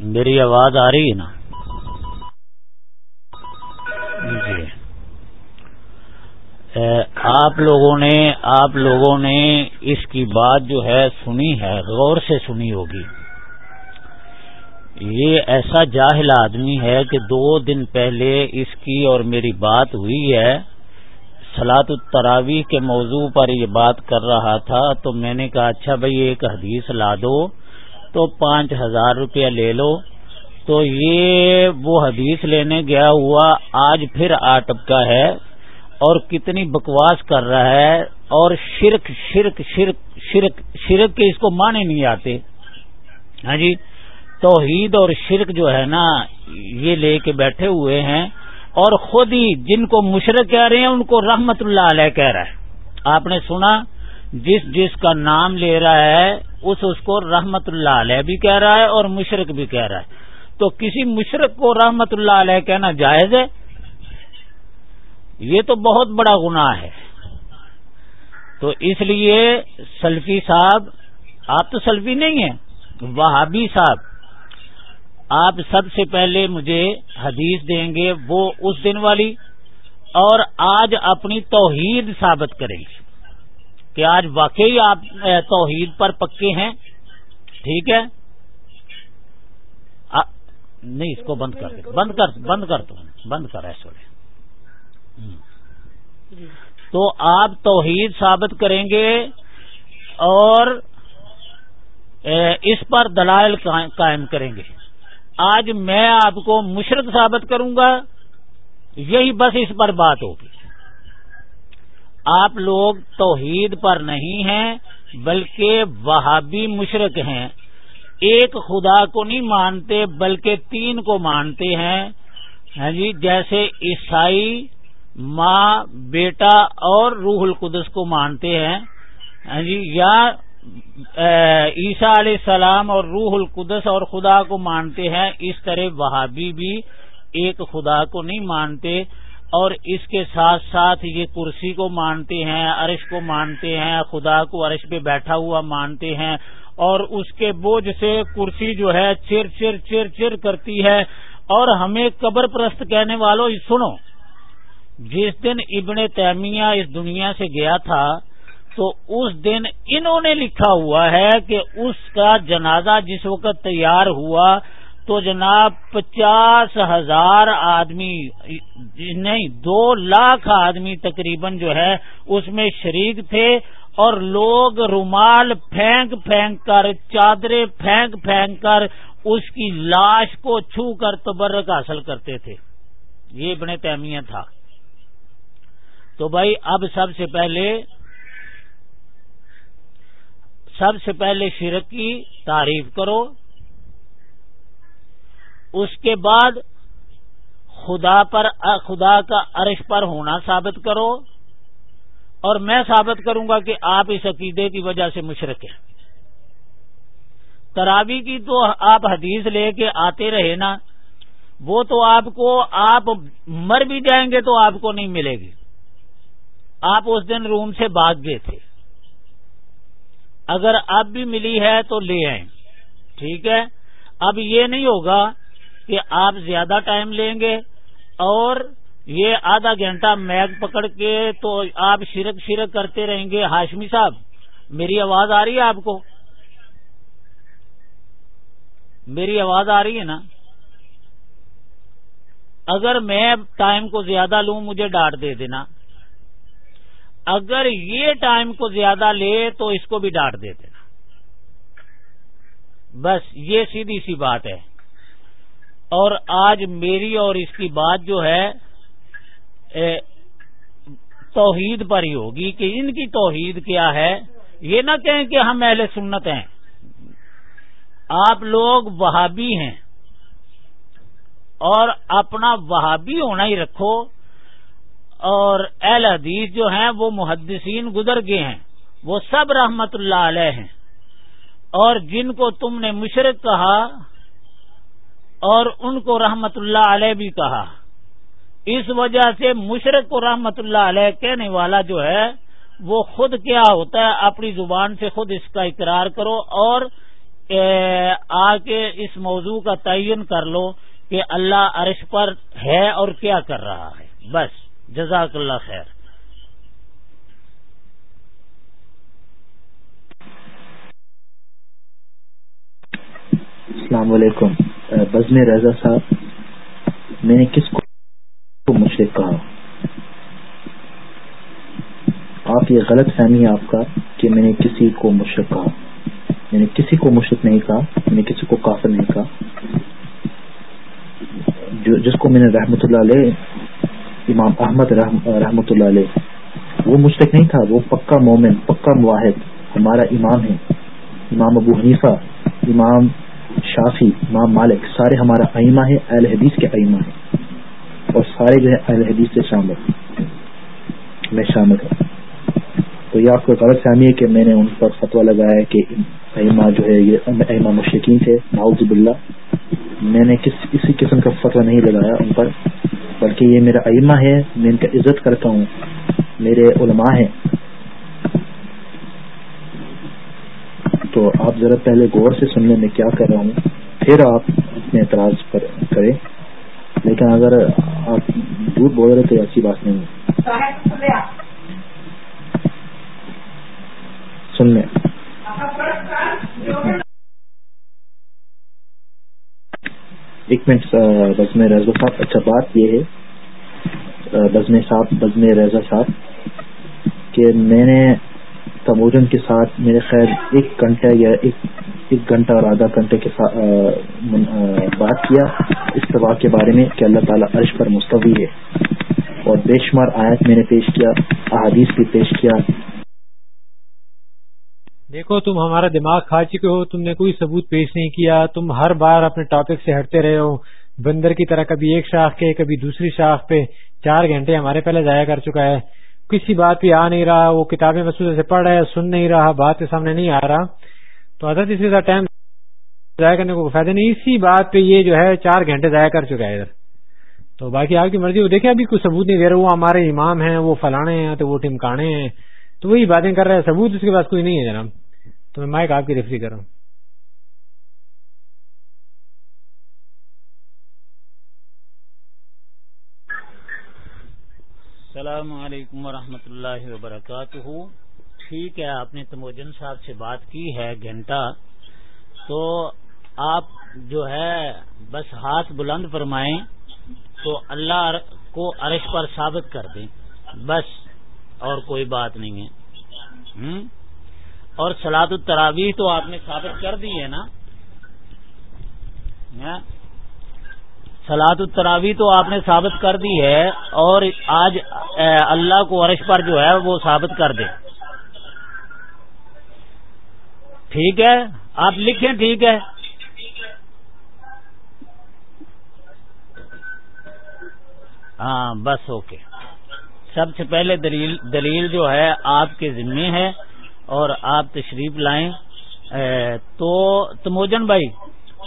Speaker 3: میری آواز آ رہی ہے نا جی آپ لوگوں نے، آپ لوگوں نے اس کی بات جو ہے سنی ہے، غور سے سنی ہوگی۔ یہ ایسا جاہل آدمی ہے کہ دو دن پہلے اس کی اور میری بات ہوئی ہے۔ سلاد التراوی کے موضوع پر یہ بات کر رہا تھا، تو میں نے کہا اچھا بھائی، ایک حدیث لا دو، تو پانچ ہزار روپیہ لے لو۔ تو یہ وہ حدیث لینے گیا ہوا، آج پھر آٹپکا ہے۔ اور کتنی بکواس کر رہا ہے اور شرک شرک شرک شرک شرک کے اس کو مانے نہیں آتے۔ ہاں جی توحید اور شرک جو ہے نا، یہ لے کے بیٹھے ہوئے ہیں اور خود ہی جن کو مشرق کہہ رہے ہیں، ان کو رحمت اللہ علیہ کہہ رہا ہے۔ آپ نے سنا، جس جس کا نام لے رہا ہے، اس اس کو رحمت اللہ علیہ بھی کہہ رہا ہے اور مشرق بھی کہہ رہا ہے۔ تو کسی مشرق کو رحمت اللہ علیہ کہنا جائز ہے؟ یہ تو بہت بڑا گناہ ہے۔ تو اس لیے سلفی صاحب، آپ تو سلفی نہیں ہیں، وہابی صاحب، آپ سب سے پہلے مجھے حدیث دیں گے، وہ اس دن والی، اور آج اپنی توحید ثابت کریں گے۔ کہ آج واقعی آپ توحید پر پکے ہیں۔ ٹھیک ہے؟ نہیں، اس کو بند کر دے بند کر بند کر دو، بند کر، ایسے تو آپ توحید ثابت کریں گے اور اس پر دلائل قائم کریں گے۔ آج میں آپ کو مشرق ثابت کروں گا، یہی بس اس پر بات ہوگی۔ آپ لوگ توحید پر نہیں ہیں، بلکہ وہابی مشرق ہیں۔ ایک خدا کو نہیں مانتے، بلکہ تین کو مانتے ہیں۔ ہاں جی جیسے عیسائی ماں، بیٹا اور روح القدس کو مانتے ہیں۔ ہاں جی یا عیسیٰ علیہ السلام اور روح القدس اور خدا کو مانتے ہیں، اس طرح وہابی بھی ایک خدا کو نہیں مانتے۔ اور اس کے ساتھ ساتھ یہ کرسی کو مانتے ہیں، عرش کو مانتے ہیں، خدا کو عرش پہ بیٹھا ہوا مانتے ہیں۔ اور اس کے بوجھ سے کرسی جو ہے، چر چر چر چر کرتی ہے۔ اور ہمیں قبر پرست کہنے والوں سنو۔ جس دن ابن تیمیہ اس دنیا سے گیا تھا، تو اس دن انہوں نے لکھا ہوا ہے کہ اس کا جنازہ جس وقت تیار ہوا، تو جناب پچاس ہزار آدمی، نہیں، دو لاکھ آدمی تقریباً جو ہے، اس میں شریک تھے اور لوگ رومال پھینک پھینک کر، چادریں پھینک پھینک کر اس کی لاش کو چھو کر تبرک حاصل کرتے تھے۔ یہ ابن تیمیہ تھا۔ تو بھائی اب سب سے پہلے سب سے پہلے شرک کی تعریف کرو۔ اس کے بعد خدا پر، خدا کا عرش پر ہونا ثابت کرو۔ اور میں ثابت کروں گا کہ آپ اس عقیدے کی وجہ سے مشرق ہیں۔ تراوی کی تو آپ حدیث لے کے آتے رہے نا، وہ تو آپ کو، آپ مر بھی جائیں گے تو آپ کو نہیں ملے گی۔ آپ اس دن روم سے بھاگ گئے تھے۔ اگر اب بھی ملی ہے تو لے آئیں۔ ٹھیک ہے؟ اب یہ نہیں ہوگا کہ آپ زیادہ ٹائم لیں گے اور یہ آدھا گھنٹہ میگ پکڑ کے تو آپ شرک شرک کرتے رہیں گے۔ ہاشمی صاحب، میری آواز آ رہی ہے آپ کو؟ میری آواز آ رہی ہے نا؟ اگر میں ٹائم کو زیادہ لوں، مجھے ڈانٹ دے دینا۔ اگر یہ ٹائم کو زیادہ لے تو اس کو بھی ڈانٹ دے دینا۔ بس یہ سیدھی سی بات ہے۔ اور آج میری اور اس کی بات جو ہے توحید پر ہی ہوگی کہ ان کی توحید کیا ہے۔ یہ نہ کہیں کہ ہم اہل سنت ہیں۔ آپ لوگ وہابی ہیں۔ اور اپنا وہابی ہونا ہی رکھو۔ اور اہل حدیث جو ہیں وہ محدثین گزر گئے ہیں، وہ سب رحمت اللہ علیہ ہیں۔ اور جن کو تم نے مشرق کہا اور ان کو رحمت اللہ علیہ بھی کہا۔ اس وجہ سے مشرق کو رحمت اللہ علیہ کہنے والا جو ہے، وہ خود کیا ہوتا ہے، اپنی زبان سے خود اس کا اقرار کرو اور آ کے اس موضوع کا تعین کر لو کہ اللہ عرش پر ہے اور کیا کر رہا ہے۔ بس۔ جزاک اللہ خیر۔
Speaker 2: السلام علیکم۔ بزم رضا صاحب، میں نے کس کو مشرق کہا؟ آپ یہ غلط فہمی ہے آپ کا کہ میں نے کسی کو مشرق کہا۔ میں نے کسی کو مشرق نہیں کہا، میں نے کسی کو کافر نہیں کہا۔ جو، جس کو میں نے رحمت اللہ علیہ امام احمد رحمۃ اللہ علیہ۔ وہ مشتق نہیں تھا، وہ پکا مومن، پکا مواحد۔ ہمارا امام ہے۔ امام ابو حنیفہ، امام شافی امام مالک، سارے ہمارا ائمہ ہے اہل حدیث کے ائمہ ہیں۔ اور سارے جو ہے اہل حدیث سے شامل میں شامل ہوں۔ تو یہ آپ کو غلط فہمی ہے کہ میں نے ان پر فتویٰ لگایا کہ ائمہ جو ہے یہ ائمہ مشرقین تھے ناؤز باللہ۔ میں نے کس کسی قسم کا فتویٰ نہیں لگایا ان پر، بلکہ یہ میرا ائمہ ہے، میں ان کا عزت کرتا ہوں۔ میرے علماء ہیں۔ تو آپ ذرا پہلے غور سے سننے میں کیا کر رہا ہوں۔ پھر آپ اپنے اعتراض پر کریں۔ لیکن اگر آپ دور بول رہے تو ایسی بات نہیں ہے۔ سن لیں ایک منٹ بزم رضا صاحب اچھا بات یہ ہے بزم صاحب، بزم رضا صاحب، کہ میں نے تموجن کے ساتھ، میرے خیال ایک گھنٹہ یا ایک ایک گھنٹہ اور آدھا گھنٹے کے ساتھ بات کیا۔ استفاع کے بارے میں کہ اللہ تعالیٰ عرش پر مستوی ہے۔ اور بے شمار آیت میں نے پیش کیا، احادیث بھی پیش کیا۔
Speaker 4: دیکھو، تم ہمارا دماغ کھا چکے ہو، تم نے کوئی ثبوت پیش نہیں کیا، تم ہر بار اپنے ٹاپک سے ہٹتے رہے ہو۔ بندر کی طرح کبھی ایک شاخ کے، کبھی دوسری شاخ پہ چار گھنٹے ہمارے پہلے ضائع کر چکا ہے۔ کسی بات پہ آ نہیں رہا، وہ کتابیں مسودے سے پڑھ رہا ہے، سن نہیں رہا، بات کے سامنے نہیں آ رہا۔ تو حضرت اس کے ٹائم ضائع کرنے کو فائدہ نہیں، اسی بات پہ یہ جو ہے چار گھنٹے ضائع کر چکا ہے۔ ادھر تو باقی آپ کی مرضی، وہ دیکھیں، ابھی کوئی ثبوت نہیں دے رہے وہ ہمارے امام ہیں، وہ فلانے ہیں، تو وہ ٹمکانے ہیں۔ تو وہی باتیں کر رہے ہیں، ثبوت اس کے پاس کوئی نہیں ہے جناب۔ تو میں مائک آپ کی ریفری کر رہا ہوں۔
Speaker 3: السلام علیکم ورحمۃ اللہ وبرکاتہ۔ ٹھیک ہے، آپ نے تموجن صاحب سے بات کی ہے گھنٹہ۔ تو آپ جو ہے، بس ہاتھ بلند فرمائیں تو اللہ کو عرش پر ثابت کر دیں۔ بس، اور کوئی بات نہیں ہے۔ اور سلاد التراوی تو آپ نے ثابت کر دی ہے نا؟ ہاں؟ سلاد التراوی تو آپ نے ثابت کر دی ہے اور آج اللہ کو عرش پر جو ہے وہ ثابت کر دے۔ ٹھیک ہے؟ آپ لکھیں ٹھیک ہے؟ ہاں بس اوکے۔ سب سے پہلے دلیل دلیل جو ہے آپ کے ذمے ہے۔ اور آپ تشریف لائیں۔ تو تموجن بھائی،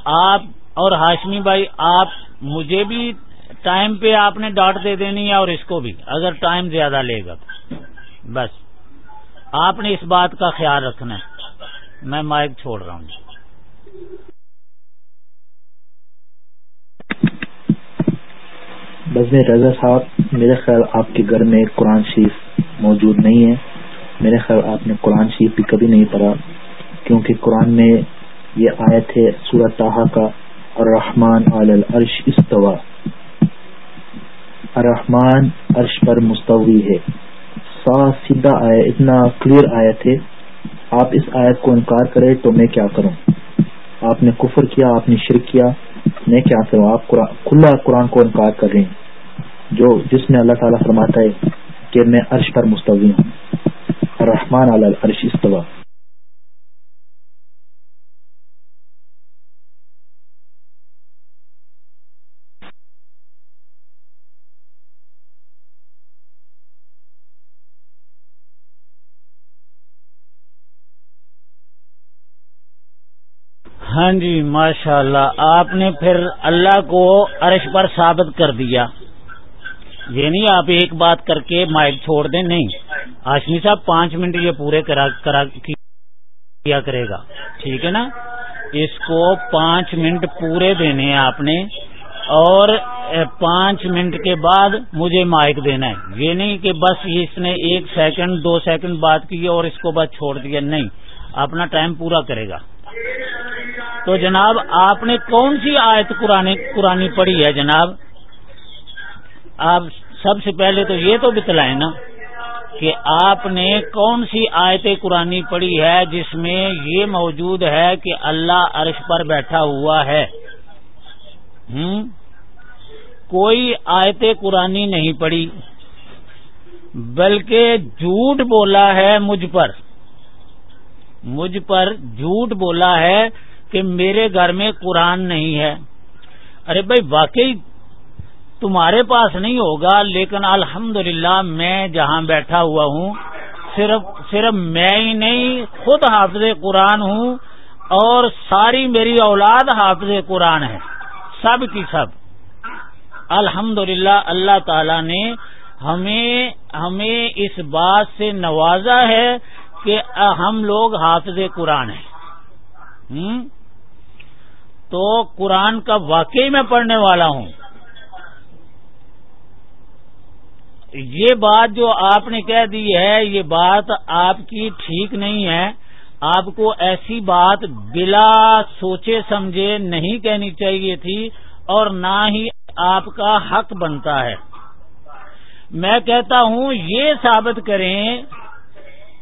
Speaker 3: آپ اور ہاشمی بھائی، آپ مجھے بھی ٹائم پہ آپ نے ڈاٹ دے دینی ہے اور اس کو بھی، اگر ٹائم زیادہ لے گا۔ بس، آپ نے اس بات کا خیال رکھنا ہے۔ میں مائک چھوڑ رہا ہوں۔
Speaker 2: بزم رضا صاحب، میرے خیال آپ کے گھر میں قرآن شریف موجود نہیں ہے۔ میرے خیال آپ نے قرآن شریف بھی کبھی نہیں پڑھا، کیونکہ قرآن میں یہ آیت ہے سورت تاہا کا الرحمن الرش استوا الرحمن عرش پر مستوی ہے۔ صاف سیدھا آیا، اتنا کلیئر آیت ہے۔ آپ اس آیت کو انکار کرے تو میں کیا کروں؟ آپ نے کفر کیا، آپ نے شرک کیا، میں کیا کروں؟ آپ کھلا قرآن کو انکار کر رہے ہیں۔ جو جس میں اللہ تعالیٰ فرماتا ہے کہ میں عرش پر مستوی ہوں۔ رحمان عرش استوا
Speaker 3: ہاں جی ماشاء اللہ آپ نے پھر اللہ کو عرش پر ثابت کر دیا۔ یہ نہیں آپ ایک بات کر کے مائک چھوڑ دیں، نہیں۔ آشمی صاحب پانچ منٹ یہ پورے کرا کیا کرے گا؟ ٹھیک ہے نا؟ اس کو پانچ منٹ پورے دینے ہیں آپ نے اور پانچ منٹ کے بعد مجھے مائک دینا ہے۔ یہ نہیں کہ بس اس نے ایک سیکنڈ، دو سیکنڈ بات کی اور اس کو بس چھوڑ دیا۔ نہیں، اپنا ٹائم پورا کرے گا۔ تو جناب، آپ نے کون سی آیت قرآن پڑھی ہے جناب؟ آپ سب سے پہلے تو یہ تو بتلائیں نا۔ کہ آپ نے کون سی آیت قرآن پڑھی ہے جس میں یہ موجود ہے کہ اللہ عرش پر بیٹھا ہوا ہے؟ ہم؟ کوئی آیت قرآن نہیں پڑھی، بلکہ جھوٹ بولا ہے مجھ پر۔ مجھ پر جھوٹ بولا ہے کہ میرے گھر میں قرآن نہیں ہے۔ ارے بھائی، واقعی تمہارے پاس نہیں ہوگا، لیکن الحمد میں جہاں بیٹھا ہوا ہوں، صرف صرف میں ہی نہیں، خود حافظ قرآن ہوں، اور ساری میری اولاد حافظ قرآن ہے، سب کی سب۔ الحمد اللہ تعالی نے ہمیں ہمیں اس بات سے نوازا ہے کہ ہم لوگ حافظ قرآن ہیں۔ تو قرآن کا واقعی میں پڑھنے والا ہوں۔ یہ بات جو آپ نے کہہ دی ہے، یہ بات آپ کی ٹھیک نہیں ہے۔ آپ کو ایسی بات بلا سوچے سمجھے نہیں کہنی چاہیے تھی اور نہ ہی آپ کا حق بنتا ہے۔ میں کہتا ہوں، یہ ثابت کریں،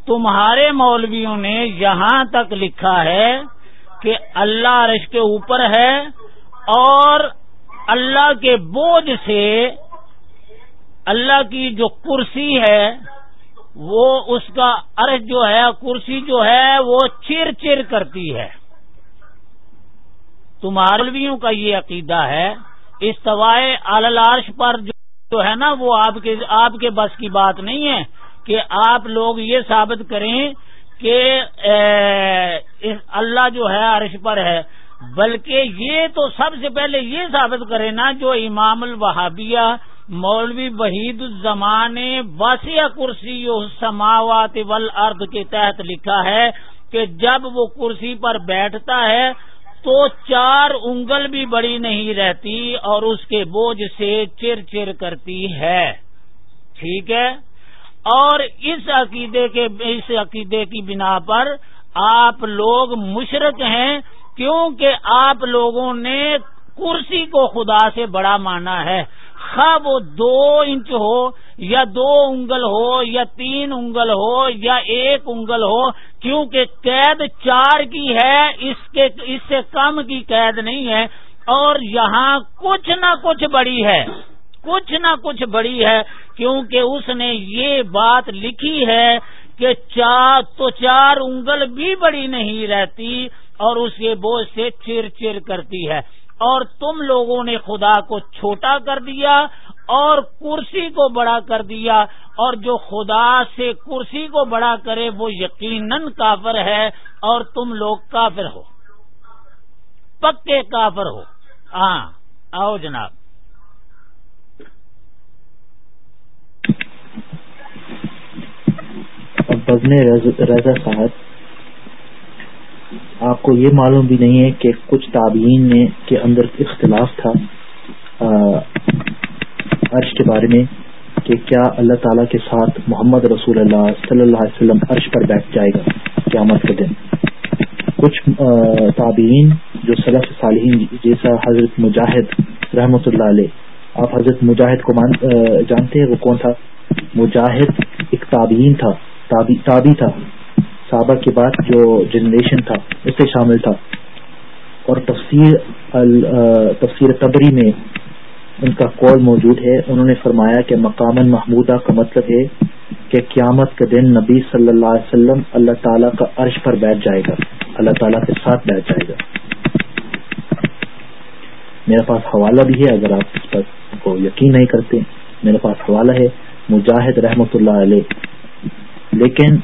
Speaker 3: تمہارے مولویوں نے یہاں تک لکھا ہے کہ اللہ عرش کے اوپر ہے اور اللہ کے بوجھ سے اللہ کی جو کرسی ہے، وہ اس کا عرش جو ہے، کرسی جو ہے، وہ چر چر کرتی ہے۔ تمہارلویوں کا یہ عقیدہ ہے استوائے الارش پر جو ہے نا، وہ آپ کے آپ کے بس کی بات نہیں ہے کہ آپ لوگ یہ ثابت کریں کہ اللہ جو ہے عرش پر ہے۔ بلکہ یہ تو سب سے پہلے یہ ثابت کرے نا، جو امام الوہابیہ مولوی وحید الزمان وسیع کرسی سماوات ارد کے تحت لکھا ہے کہ جب وہ کرسی پر بیٹھتا ہے تو چار انگل بھی بڑی نہیں رہتی اور اس کے بوجھ سے چر چر کرتی ہے۔ ٹھیک ہے؟ اور اس عقیدے کے اس عقیدے کی بنا پر آپ لوگ مشرق ہیں کیونکہ آپ لوگوں نے کرسی کو خدا سے بڑا مانا ہے۔ خواہ وہ دو انچ ہو، یا دو انگل ہو، یا تین انگل ہو، یا ایک انگل ہو، کیونکہ قید چار کی ہے، اس کے، اس سے کم کی قید نہیں ہے، اور یہاں کچھ نہ کچھ بڑی ہے، کچھ نہ کچھ بڑی ہے، کیونکہ اس نے یہ بات لکھی ہے کہ چار، تو چار انگل بھی بڑی نہیں رہتی، اور اس کے بوجھ سے چر چر کرتی ہے۔ اور تم لوگوں نے خدا کو چھوٹا کر دیا اور کرسی کو بڑا کر دیا اور جو خدا سے کرسی کو بڑا کرے وہ یقیناً کافر ہے اور تم لوگ کافر ہو۔ پکے کافر ہو۔ ہاں آؤ جناب۔
Speaker 2: رضا صاحب آپ کو یہ معلوم بھی نہیں ہے کہ کچھ تابعین نے کے اندر اختلاف تھا عرش کے بارے میں کہ کیا اللہ تعالیٰ کے ساتھ محمد رسول اللہ صلی اللہ علیہ وسلم عرش پر بیٹھ جائے گا قیامت کے دن۔ کچھ تابعین جو صلاح صالحین جیسا حضرت مجاہد رحمۃ اللہ علیہ، آپ حضرت مجاہد کو جانتے ہیں وہ کون تھا؟ مجاہد ایک تابعین تھا تابی تھا۔ صحابہ کے بعد جو جنریشن تھا، اس سے شامل تھا۔ اور تفسیر تفسیر تبری میں ان کا قول موجود ہے۔ انہوں نے فرمایا کہ مقام محمودہ کا مطلب ہے کہ قیامت کے دن نبی صلی اللہ علیہ وسلم اللہ تعالیٰ کا عرش پر بیٹھ جائے گا۔ اللہ تعالیٰ کے ساتھ بیٹھ جائے گا۔ میرے پاس حوالہ بھی ہے اگر آپ اس پر کو یقین نہیں کرتے۔ میرے پاس حوالہ ہے مجاہد رحمۃ اللہ علیہ۔ لیکن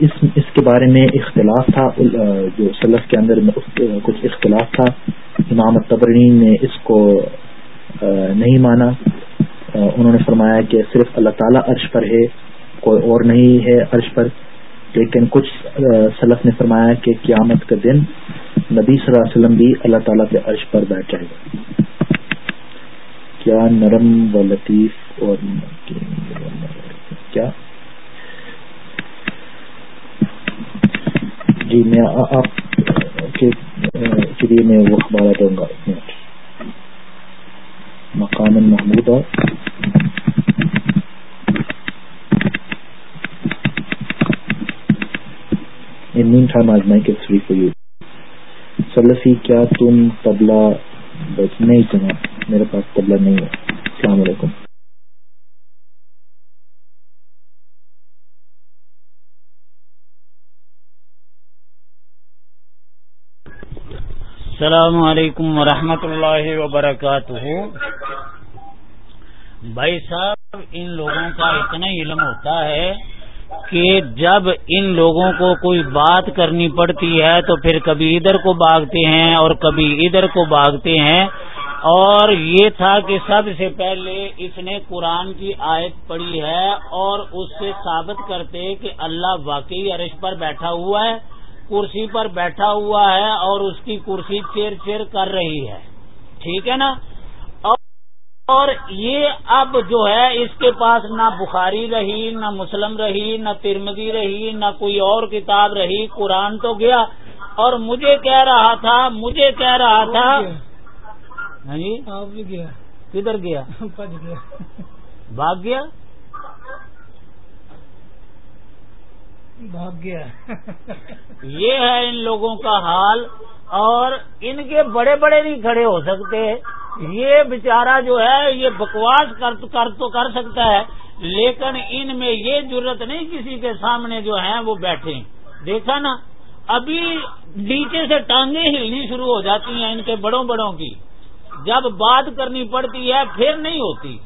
Speaker 2: اس اس کے بارے میں اختلاف تھا جو سلف کے اندر کچھ اختلاف تھا۔ امام تبرین نے اس کو نہیں مانا۔ انہوں نے فرمایا کہ صرف اللہ تعالیٰ عرش پر ہے، کوئی اور نہیں ہے عرش پر۔ لیکن کچھ سلف نے فرمایا کہ قیامت کا دن نبی صلی اللہ علیہ وسلم بھی اللہ تعالیٰ کے عرش پر بیٹھ جائے گا۔ کیا نرم و لطیف اور کیا؟ جی میں آپ کے لیے میں وہ اخبار دوں گا۔ مقام محمود مین ٹائم آج میں فری فور یو سلفی کیا تم تبلا نہیں چنا میرے پاس تبلا نہیں ہے۔ السلام علیکم۔
Speaker 3: السلام علیکم ورحمۃ اللہ وبرکاتہ۔ بھائی صاحب، ان لوگوں کا اتنا علم ہوتا ہے کہ جب ان لوگوں کو کوئی بات کرنی پڑتی ہے تو پھر کبھی ادھر کو بھاگتے ہیں اور کبھی ادھر کو بھاگتے ہیں۔ اور یہ تھا کہ سب سے پہلے اس نے قرآن کی آیت پڑھی ہے اور اس سے ثابت کرتے کہ اللہ واقعی عرش پر بیٹھا ہوا ہے۔ کرسی پر بیٹھا ہوا ہے اور اس کی کرسی چیر چیر کر رہی ہے۔ ٹھیک ہے نا؟ اور یہ اب جو ہے اس کے پاس نہ بخاری رہی نہ مسلم رہی نہ ترمدی رہی نہ کوئی اور کتاب رہی۔ قرآن تو گیا۔ اور مجھے کہہ رہا تھا مجھے کہہ رہا تھا۔ ہاں جی؟ کدھر گیا۔ بھاگ گیا؟
Speaker 4: بھاگ گیا۔
Speaker 3: یہ ہے ان لوگوں کا حال اور ان کے بڑے بڑے نہیں کھڑے ہو سکتے۔ یہ بیچارہ جو ہے، یہ بکواس کر تو کر سکتا ہے، لیکن ان میں یہ ضرورت نہیں کسی کے سامنے جو ہیں وہ بیٹھے۔ دیکھا نا، ابھی نیچے سے ٹانگیں ہلنی شروع ہو جاتی ہیں ان کے بڑوں بڑوں کی۔ جب بات کرنی پڑتی ہے، پھر نہیں ہوتی۔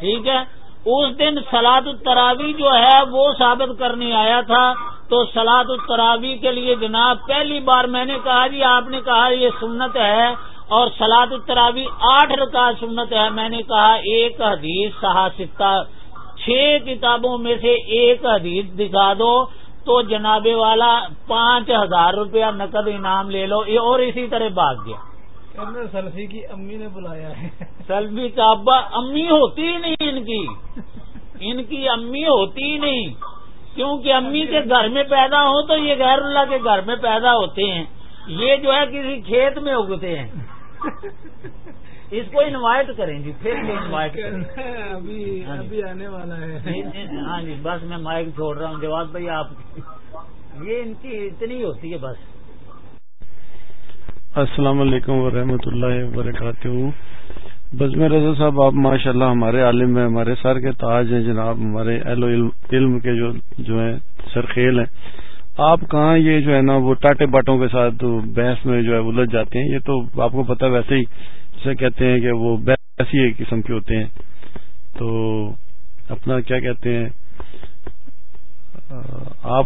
Speaker 3: ٹھیک ہے؟ اس دن سلاد التراوی جو ہے وہ ثابت کرنے آیا تھا تو سلاد التراوی کے لیے جناب پہلی بار میں نے کہا جی آپ نے کہا یہ سنت ہے اور سلاد التراوی آٹھ رکا سنت ہے میں نے کہا ایک حدیث سہاسکتا چھ کتابوں میں سے ایک حدیث دکھا دو تو جناب والا پانچ ہزار روپیہ نقد انعام لے لو اور اسی طرح بھاگ گیا۔
Speaker 5: سلفی کی امی نے بلایا ہے؟
Speaker 3: سلفی کا ابا امی ہوتی ہی نہیں۔ ان کی۔ ان کی امی ہوتی ہی نہیں۔ کیونکہ امی کے گھر میں پیدا ہو تو یہ غیر اللہ کے گھر میں پیدا ہوتے ہیں۔ یہ جو ہے کسی کھیت میں اگتے ہیں۔ اس کو انوائٹ کریں گی پھر انوائٹ
Speaker 5: کریں۔ ابھی ہاں جی۔ ابھی آنے والا ہے۔
Speaker 3: ہاں جی بس میں مائک چھوڑ رہا ہوں۔ جواب بھائی آپ۔ یہ ان کی اتنی ہوتی ہے بس۔
Speaker 6: السلام علیکم ورحمۃ اللہ وبرکاتہ۔ بس میں رضا صاحب، آپ ماشاء اللہ ہمارے عالم ہیں، ہمارے سر کے تاج ہیں جناب، ہمارے علم کے جو جو ہیں سرخیل ہیں۔ آپ کہاں یہ جو ہے نا، وہ ٹاٹے باٹوں کے ساتھ بحث میں جو ہے الجھ جاتے ہیں۔ یہ تو آپ کو پتا ویسے ہی جسے کہتے ہیں کہ وہ بحث ہی قسم کے ہوتے ہیں۔ تو اپنا کیا کہتے ہیں؟ آپ،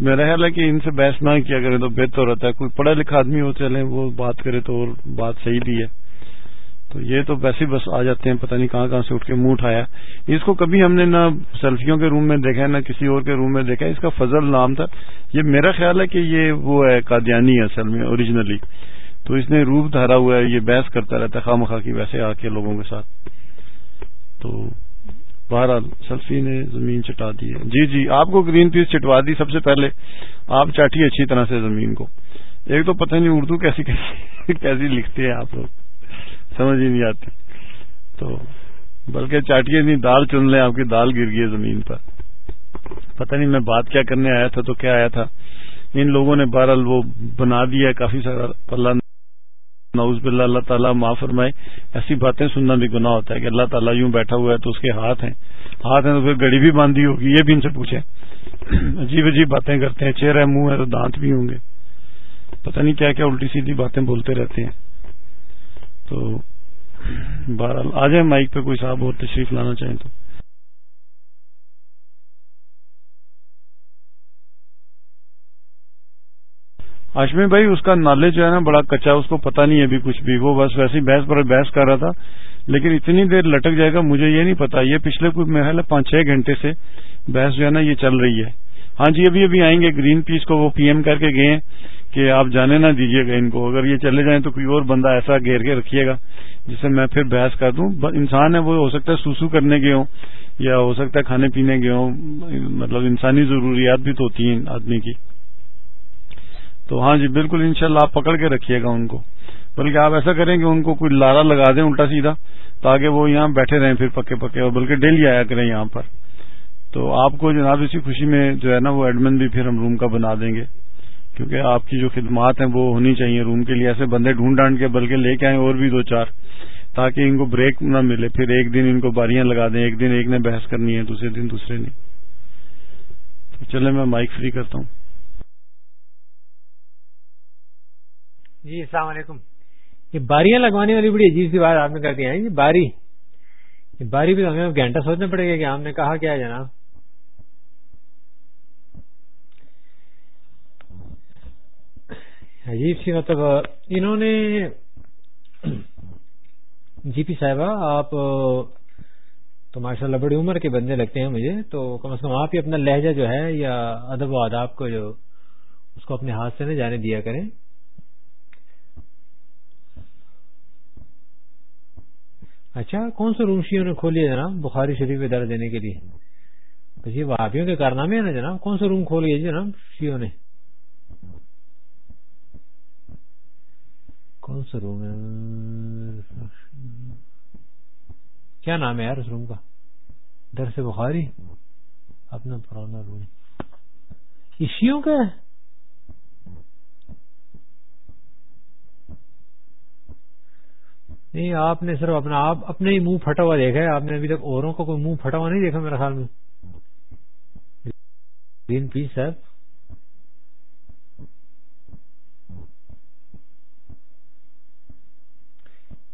Speaker 6: میرا خیال ہے کہ ان سے بحث نہ کیا کریں تو بہتر ہوتا ہے۔ کوئی پڑھا لکھا آدمی ہو چلے وہ بات کرے تو اور بات صحیح بھی ہے۔ تو یہ تو ویسے بس آ جاتے ہیں، پتہ نہیں کہاں کہاں سے اٹھ کے منہ اٹھایا۔ اس کو کبھی ہم نے نہ سیلفیوں کے روم میں دیکھا ہے نہ کسی اور کے روم میں دیکھا۔ ہے اس کا فضل نام تھا۔ یہ میرا خیال ہے کہ یہ وہ ہے، قادیانی اصل میں اوریجنلی تو اس نے روپ دھارا ہوا ہے، یہ بحث کرتا رہتا ہے خواہ مخواہ کی ویسے آ کے لوگوں کے ساتھ۔ تو بہرحال سیلفی نے زمین چٹا دی ہے۔ جی جی آپ کو گرین پیس چٹوا دی سب سے پہلے۔ آپ چاٹی اچھی طرح سے زمین کو۔ ایک تو پتہ نہیں اردو کیسی کیسی لکھتے ہیں آپ لوگ۔ سمجھ ہی نہیں آتی۔ تو بلکہ چاٹیے نہیں، دال چن لیں، آپ کی دال گر گئی زمین پر۔ پتہ نہیں میں بات کیا کرنے آیا تھا تو کیا آیا تھا۔ ان لوگوں نے بہرحال وہ بنا دیا کافی سارا اللہ نوز بلّہ اللہ تعالیٰ معاف فرمائے۔ ایسی باتیں سننا بھی گناہ ہوتا ہے کہ اللہ تعالیٰ یوں بیٹھا ہوا ہے تو اس کے ہاتھ ہیں۔ ہاتھ ہیں تو پھر گڑی بھی باندھی ہوگی، یہ بھی ان سے پوچھیں۔ عجیب عجیب باتیں کرتے ہیں۔ چہرہ، منہ ہے تو دانت بھی ہوں گے۔ پتہ نہیں کیا کیا الٹی سیدھی باتیں بولتے رہتے ہیں۔ تو بہرحال، آ جائیں مائک پہ کوئی صاحب اور تشریف لانا چاہیں تو۔ آشمی بھائی، اس کا نالج جو ہے نا بڑا کچا، اس کو پتا نہیں ہے ابھی کچھ بھی۔ وہ بس ویسی بحث پر بحث کر رہا تھا، لیکن اتنی دیر لٹک جائے گا، مجھے یہ نہیں پتا۔ یہ پچھلے کچھ محل پانچ چھ گھنٹے سے بحث جو ہے نا یہ چل رہی ہے۔ ہاں جی ابھی ابھی آئیں گے۔ گرین پیس کو وہ پی ایم کر کے گئے کہ آپ جانے نہ دیجیے گا ان کو۔ اگر یہ چلے جائیں تو کوئی اور بندہ ایسا گھیر کے رکھیے گا جسے میں پھر بحث کر دوں۔ انسان ہے، وہ ہو سکتا ہے سوسو کرنے گئے ہوں یا ہو سکتا ہے کھانے پینے گئے ہوں۔ مطلب انسانی ضروریات بھی تو ہوتی ہیں آدمی کی۔ تو ہاں جی بالکل انشاءاللہ آپ پکڑ کے رکھیے گا ان کو۔ بلکہ آپ ایسا کریں کہ ان کو کوئی لارا لگا دیں الٹا سیدھا، تاکہ وہ یہاں بیٹھے رہیں پھر پکے پکے، اور بلکہ ڈیلی آیا کریں یہاں پر۔ تو آپ کو جناب اسی خوشی میں جو ہے نا، وہ ایڈمن بھی پھر ہم روم کا بنا دیں گے۔ کیونکہ آپ کی جو خدمات ہیں وہ ہونی چاہیے روم کے لیے، ایسے بندے ڈھونڈ ڈانڈ کے بلکہ لے کے آئیں اور بھی دو چار، تاکہ ان کو بریک نہ ملے۔ پھر ایک دن ان کو باریاں لگا دیں، ایک دن ایک نے بحث کرنی ہے، دوسرے دن دوسرے نے تو چلے میں مائک فری کرتا ہوں۔
Speaker 4: جی السلام علیکم۔ یہ باریاں لگوانے والی بڑی عجیب سی بات آپ نے کر دیا یہ باری باری بھی ہمیں گھنٹہ سوچنا پڑے گا کہ ہم نے کہا کیا ہے جناب؟ عجیب سی مطلب انہوں نے جی پی صاحبہ آپ تو ماشاء اللہ بڑی عمر کے بندے لگتے ہیں مجھے تو کم از کم آپ ہی اپنا لہجہ جو ہے یا ادب و آداب کو جو اس کو اپنے ہاتھ سے نہ جانے دیا کریں اچھا کون سے روم شیوں نے کھولی ہے جناب بخاری شریف میں درد دینے کے لیے یہ وہابیوں کے کارنامے ہیں نا جناب کون سے روم کھول گئے جناب شیوں نے کون سا روم ہے؟ کیا نام ہے یار اس روم کا؟ در سے بخاری؟ اپنا پرانا روم شیوں کا نہیں، آپ نے صرف اپنا آپ اپنے ہی منہ پھٹا ہوا دیکھا ہے۔ آپ نے ابھی تک اوروں کا کوئی منہ پھٹا ہوا نہیں دیکھا میرے خیال میں۔ گرین پیس صاحب۔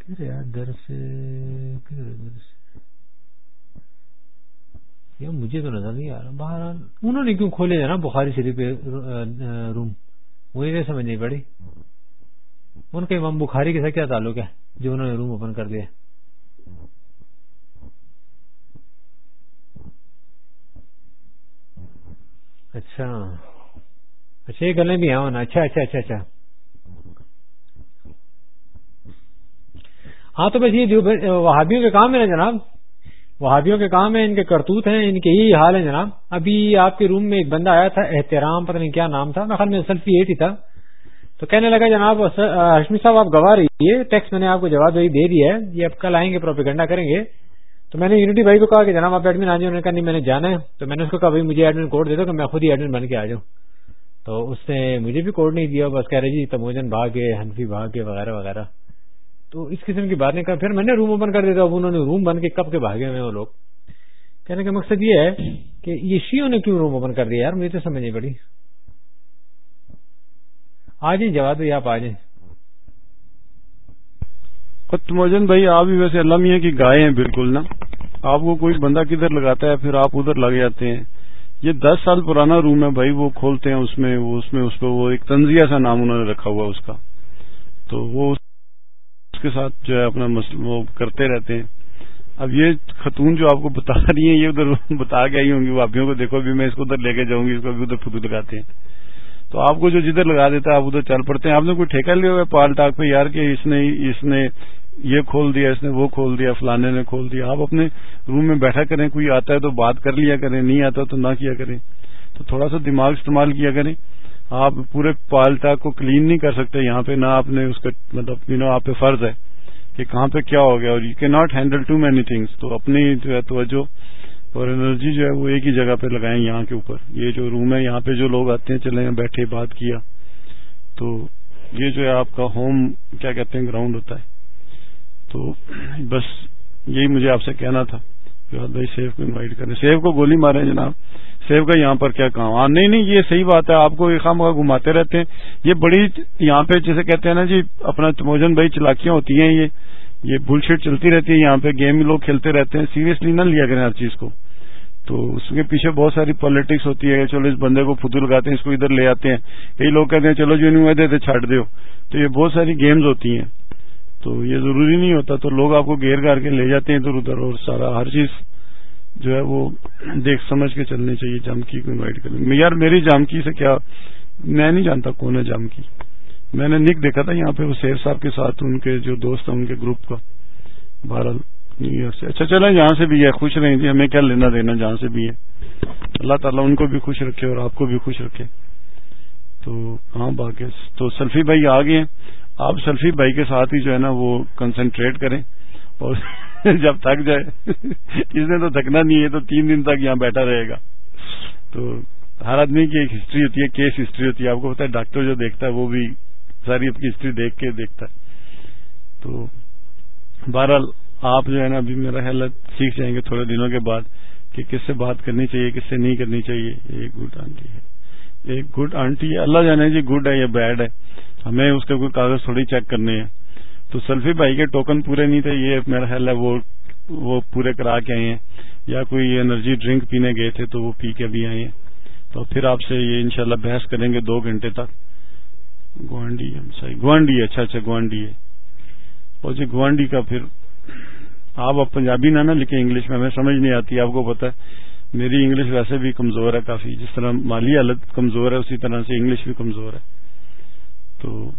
Speaker 4: در سے مجھے تو نظر نہیں آ رہا۔ باہر انہوں نے کیوں کھولے جانا بخاری شریف روم۔ وہی نہیں سمجھ نہیں پڑی۔ ان کے امام بخاری کے ساتھ کیا تعلق ہے جو انہوں نے روم اوپن کر دیا؟ اچھا۔ اچھا یہ گلے بھی ہیں۔ اچھا اچھا اچھا اچھا۔ ہاں تو بس یہ وہابیوں کے کام ہے نا جناب؟ وہابیوں کے کام ہے ان کے کرتوت ہیں، ان کے یہی حال ہے جناب۔ ابھی آپ کے روم میں ایک بندہ آیا تھا، احترام، پتہ نہیں کیا نام تھا، میں خیال میں سلفی ایٹ ہی تھا تو کہنے لگا، جناب ہشمی صاحب، آپ گوا رہی ہے ٹیکس میں نے آپ کو جواب دے دیا ہے۔ یہ اب کل آئیں گے، پروپیگنڈا کریں گے۔ تو میں نے یونٹی بھائی کو کہا کہ جناب، آپ ایڈمن آ جاؤ۔ کہا، نہیں، میں نے جانا ہے۔ تو میں نے اس کو کہا، بھائی، مجھے ایڈمن کوڈ دے دو کہ میں خود ہی ایڈمن بن کے آ جاؤں۔ تو اس نے مجھے بھی کوڈ نہیں دیا بس کہہ رہے جی تموجن بھاگ گئے حنفی بھاگ گئے وغیرہ وغیرہ۔ تو اس قسم کی بات نہیں کر پھر میں نے روم اوپن کر دیا اب انہوں نے روم بن کے کب کے بھاگے ہوئے وہ لوگ۔ کہنے کا مقصد یہ ہے کہ یہ شیوں نے کیوں روم اوپن کر دیا یار؟ مجھے تو سمجھ نہیں پڑی۔ آ جائیں، جواب آپ آ جائیں۔
Speaker 6: تموجن بھائی، آپ بھی ویسے اللہ میاں کی گائے ہیں بالکل نا۔ آپ کو کوئی بندہ کدھر لگاتا ہے، پھر آپ ادھر لگ جاتے ہیں۔ یہ دس سال پرانا روم ہے بھائی، وہ کھولتے ہیں اس میں اس میں، اس پہ وہ ایک تنزیہ سا نام انہوں نے رکھا ہوا اس کا۔ تو وہ اس کے ساتھ جو ہے اپنا وہ کرتے رہتے ہیں۔ اب یہ خاتون جو آپ کو بتا رہی ہیں، یہ ادھر بتا کے آئی ہوں گی، وہ ابھیوں کو دیکھو بھی میں اس کو ادھر لے کے جاؤں گی، اس کو بھی ادھر فدو لگاتے ہیں۔ تو آپ کو جو جدھر لگا دیتا ہے، آپ ادھر چل پڑتے ہیں۔ آپ نے کوئی ٹھیکہ لیا ہوا پال ٹاک پہ؟ یار کہ اس نے اس نے یہ کھول دیا، اس نے وہ کھول دیا، فلانے نے کھول دیا۔ آپ اپنے روم میں بیٹھا کریں، کوئی آتا ہے تو بات کر لیا کریں، نہیں آتا تو نہ کیا کریں۔ تو تھوڑا سا دماغ استعمال کیا کریں۔ آپ پورے پال ٹاک کو کلین نہیں کر سکتے، یہاں پہ نہ آپ نے اس کا مطلب یو نو آپ پہ فرض ہے کہ کہاں پہ کیا ہو گیا، اور you can not handle too many things تو اپنی جو ہے توجہ اور انرجی جو ہے وہ ایک ہی جگہ پہ لگائیں یہاں کے اوپر. یہ جو روم ہے، یہاں پہ جو لوگ آتے ہیں، چلے بیٹھے، بات کیا، تو یہ جو ہے آپ کا ہوم کیا کہتے ہیں گراؤنڈ ہوتا ہے. تو بس یہی مجھے آپ سے کہنا تھا کہ بھائی سیف کو انوائٹ کریں۔ سیف کو گولی مارے جناب۔ سیف کا یہاں پر کیا کام؟ ہاں نہیں نہیں، یہ صحیح بات ہے، آپ کو ایک خام گھماتے رہتے ہیں۔ یہ بڑی یہاں پہ جیسے کہتے ہیں نا جی اپنا موجن بھائی چلاکیاں ہوتی ہیں، یہ یہ بل شیٹ چلتی رہتی ہے یہاں پہ گیم لوگ کھیلتے رہتے ہیں۔ سیریسلی نہ لیا کریں ہر چیز کو۔ تو اس کے پیچھے بہت ساری پالیٹکس ہوتی ہے چلو اس بندے کو فتو لگاتے ہیں، اس کو ادھر لے آتے ہیں۔ کئی لوگ کہتے ہیں، چلو جو نہیں ہوئے تھے چھاٹ دو تو یہ بہت ساری گیمز ہوتی ہیں۔ تو یہ ضروری نہیں ہوتا، تو لوگ آپ کو گیر گار کے لے جاتے ہیں ادھر ادھر اور سارا ہر چیز۔ جو ہے وہ دیکھ سمجھ کے چلنی چاہیے جامکی کو انوائٹ کرنے یار میری جامکی سے کیا؟ میں نہیں جانتا کون ہے جامکی۔ میں نے نک دیکھا تھا یہاں پہ وہ سیر صاحب کے ساتھ، ان کے جو دوست ہیں، ان کے گروپ کا۔ بہرحال نیو یارک سے۔ اچھا چلیں جہاں سے بھی ہے، خوش رہیں جی ہمیں کیا لینا دینا جہاں سے بھی ہے۔ اللہ تعالیٰ ان کو بھی خوش رکھے اور آپ کو بھی خوش رکھے۔ تو ہاں باقی تو سلفی بھائی آ گئے آپ سلفی بھائی کے ساتھ ہی جو ہے نا وہ کنسنٹریٹ کریں۔ اور جب تھک جائے۔ اس نے تو تھکنا نہیں ہے، تو تین دن تک یہاں بیٹھا رہے گا۔ تو ہر آدمی کی ایک ہسٹری ہوتی ہے، کیس ہسٹری ہوتی ہے۔ آپ کو پتا ہے، ڈاکٹر جو دیکھتا ہے، وہ بھی ساری کی ہسٹری دیکھ کے دیکھتا ہے۔ تو بہرحال آپ جو ہے نا، ابھی میرا خیال سیکھ جائیں گے تھوڑے دنوں کے بعد کہ کس سے بات کرنی چاہیے، کس سے نہیں کرنی چاہیے۔ ایک گڈ آنٹی ہے۔ ایک گڈ آنٹی ہے۔ اللہ جانے جی گڈ ہے یا بیڈ ہے۔ ہمیں اس کے کوئی کاغذ تھوڑی چیک کرنے ہیں۔ تو سلفی بھائی کے ٹوکن پورے نہیں تھے، یہ میرا خیال ہے وہ وہ پورے کرا کے آئے ہیں۔ یا کوئی انرجی ڈرنک پینے گئے تھے تو وہ پی کے بھی آئے ہیں۔ تو پھر آپ سے یہ انشاءاللہ بحث کریں گے دو گھنٹے تک۔ گوانڈی گوانڈی اچھا اچھا گوانڈی ہے۔ اور جی گوانڈی کا پھر آپ اب پنجابی نہ نہ لکھیں انگلش میں، ہمیں سمجھ نہیں آتی، آپ کو پتا ہے۔ میری انگلش ویسے بھی کمزور ہے کافی، جس طرح مالی حالت کمزور ہے، اسی طرح سے انگلش بھی کمزور ہے۔ تو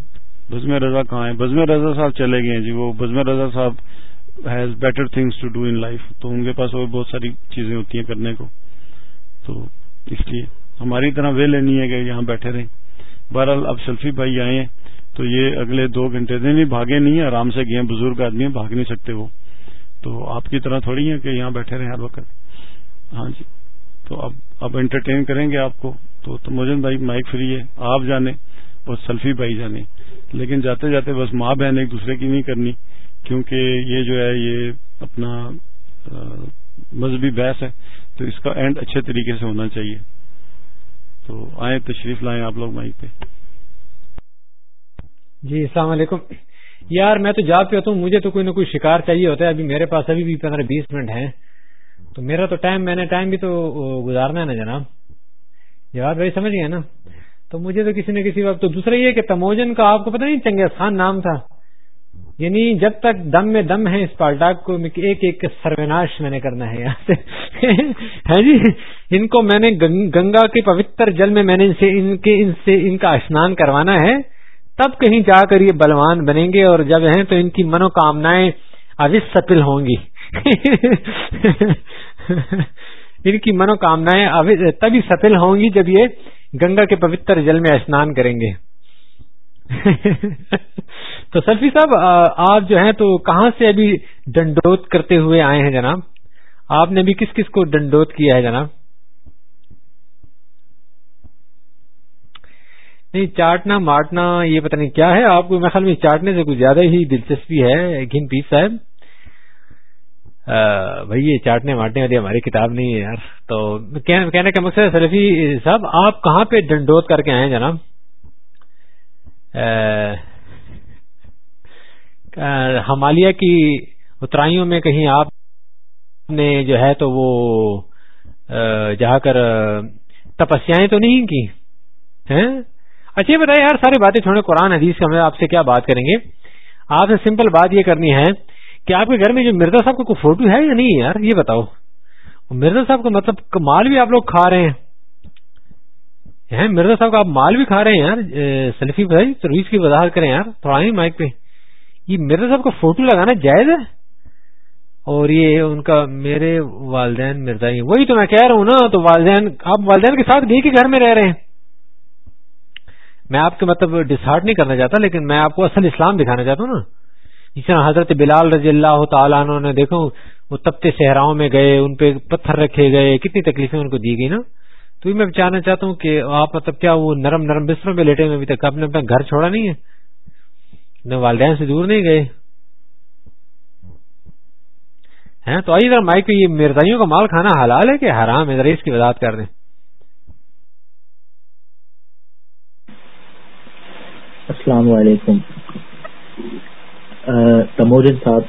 Speaker 6: بزم رضا کہاں ہے بزم رضا صاحب چلے گئے ہیں جی وہ Bazm Raza sahab has better things to do in life تو ان کے پاس اور بہت ساری چیزیں ہوتی ہیں کرنے کو۔ تو اس لیے ہماری طرح وے لینی ہے کہ یہاں بیٹھے رہیں۔ بہرحال اب سیلفی بھائی آئے ہیں، تو یہ اگلے دو گھنٹے نہیں، بھاگے نہیں آرام سے گئے بزرگ آدمی بھاگ نہیں سکتے وہ۔ تو آپ کی طرح تھوڑی ہے کہ یہاں بیٹھے رہیں ہر وقت۔ ہاں جی تو اب اب انٹرٹین کریں گے آپ کو۔ تو موجن بھائی مائک فری ہے، آپ جانے، اور سلفی بھائی جانے۔ لیکن جاتے جاتے بس ماں بہن ایک دوسرے کی نہیں کرنی، کیونکہ یہ جو ہے، یہ اپنا مذہبی بحث ہے، تو اس کا اینڈ اچھے طریقے سے ہونا چاہیے۔ تو آئیں، تشریف لائیں آپ لوگ مائک پہ۔
Speaker 4: جی السلام علیکم۔ یار، میں تو جا پہ ہوتا ہوں، مجھے تو کوئی نہ کوئی شکار چاہیے ہوتا ہے۔ ابھی میرے پاس ابھی بھی پندرہ بیس منٹ ہیں۔ تو میرا تو ٹائم، میں نے ٹائم بھی تو گزارنا ہے نا جناب۔ جواب بھائی، سمجھ گئے نا؟ تو مجھے تو کسی نہ کسی وقت تو دوسرا یہ کہ تموجن کا آپ کو پتہ نہیں، چنگیز خان نام تھا۔ یعنی جب تک دم میں دم ہے اس پالٹاک کو ایک ایک سرویناش میں نے کرنا ہے یہاں سے ہے جی؟ ان کو میں نے گنگا کے پوتر جل میں میں نے ان کے، ان سے ان کا اسنان کروانا ہے۔ تب کہیں جا کر یہ بلوان بنیں گے اور جب ہیں تو ان کی منو کامنا اوش سپل ہوں گی۔ ان کی منو تبھی سفل ہوں گی جب یہ گنگا کے پوتر جل میں اسنان کریں گے۔ تو سلفی صاحب آپ جو ہیں تو کہاں سے ابھی ڈنڈوت کرتے ہوئے آئے ہیں جناب؟ آپ نے بھی کس کس کو ڈنڈوت کیا ہے جناب؟ نہیں چاٹنا مارٹنا یہ پتہ نہیں کیا ہے۔ آپ کو خیال میں چاٹنے سے کچھ زیادہ ہی دلچسپی ہے گن پیس صاحب۔ بھائی، یہ چاٹنے مارٹنے والی ہماری کتاب نہیں ہے یار۔ تو کہنے کا مقصد سلفی صاحب، آپ کہاں پہ ڈنڈوت کر کے آئے جناب؟ ہمالیہ کی اترائیوں میں کہیں آپ نے جو ہے تو وہ جہاں کر تپسیاں تو نہیں کی؟ اچھا یہ بتائیے یار، ساری باتیں چھوڑے قرآن حدیث ہم آپ سے کیا بات کریں گے؟ آپ سے سمپل بات یہ کرنی ہے کہ آپ کے گھر میں جو مرزا صاحب کا کوئی فوٹو ہے یا نہیں یار؟ یہ بتاؤ۔ مرزا صاحب کا مطلب مال بھی آپ لوگ کھا رہے ہیں۔ مرزا صاحب کا آپ مال بھی کھا رہے ہیں یار؟ سلفی بھائی سروس کی وضاحت کریں یار، تھوڑا ہی مائک پہ۔ یہ مرزا صاحب کا فوٹو لگانا جائز ہے؟ اور یہ ان کا میرے والدین مرزا ہی وہی تو میں کہہ رہا ہوں نا، تو والدین، آپ والدین کے ساتھ گئی کے گھر میں رہ رہے ہیں۔ میں آپ کے مطلب ڈسہارٹ نہیں کرنا چاہتا، لیکن میں آپ کو اصل اسلام دکھانا چاہتا ہوں نا۔ جس طرح حضرت بلال رضی اللہ تعالیٰ عنہ نے دیکھو، وہ تبتے صحراؤں میں گئے، ان پہ پتھر رکھے گئے، کتنی تکلیفیں ان کو دی گئی نا؟ تو میں چاہنا چاہتا ہوں کہ آپ مطلب کیا وہ نرم نرم بستروں پہ لیٹے ہوئے ابھی تک آپ نے اپنا گھر چھوڑا نہیں ہے؟ والدین سے دور نہیں گئے؟ ہیں؟ تو آئیے ذرا مائک یہ مرزائیوں کا مال کھانا حلال ہے کہ حرام ہے؟ ذرا اس کی وضاحت کر دیں۔
Speaker 2: السلام علیکم۔ تموجن صاحب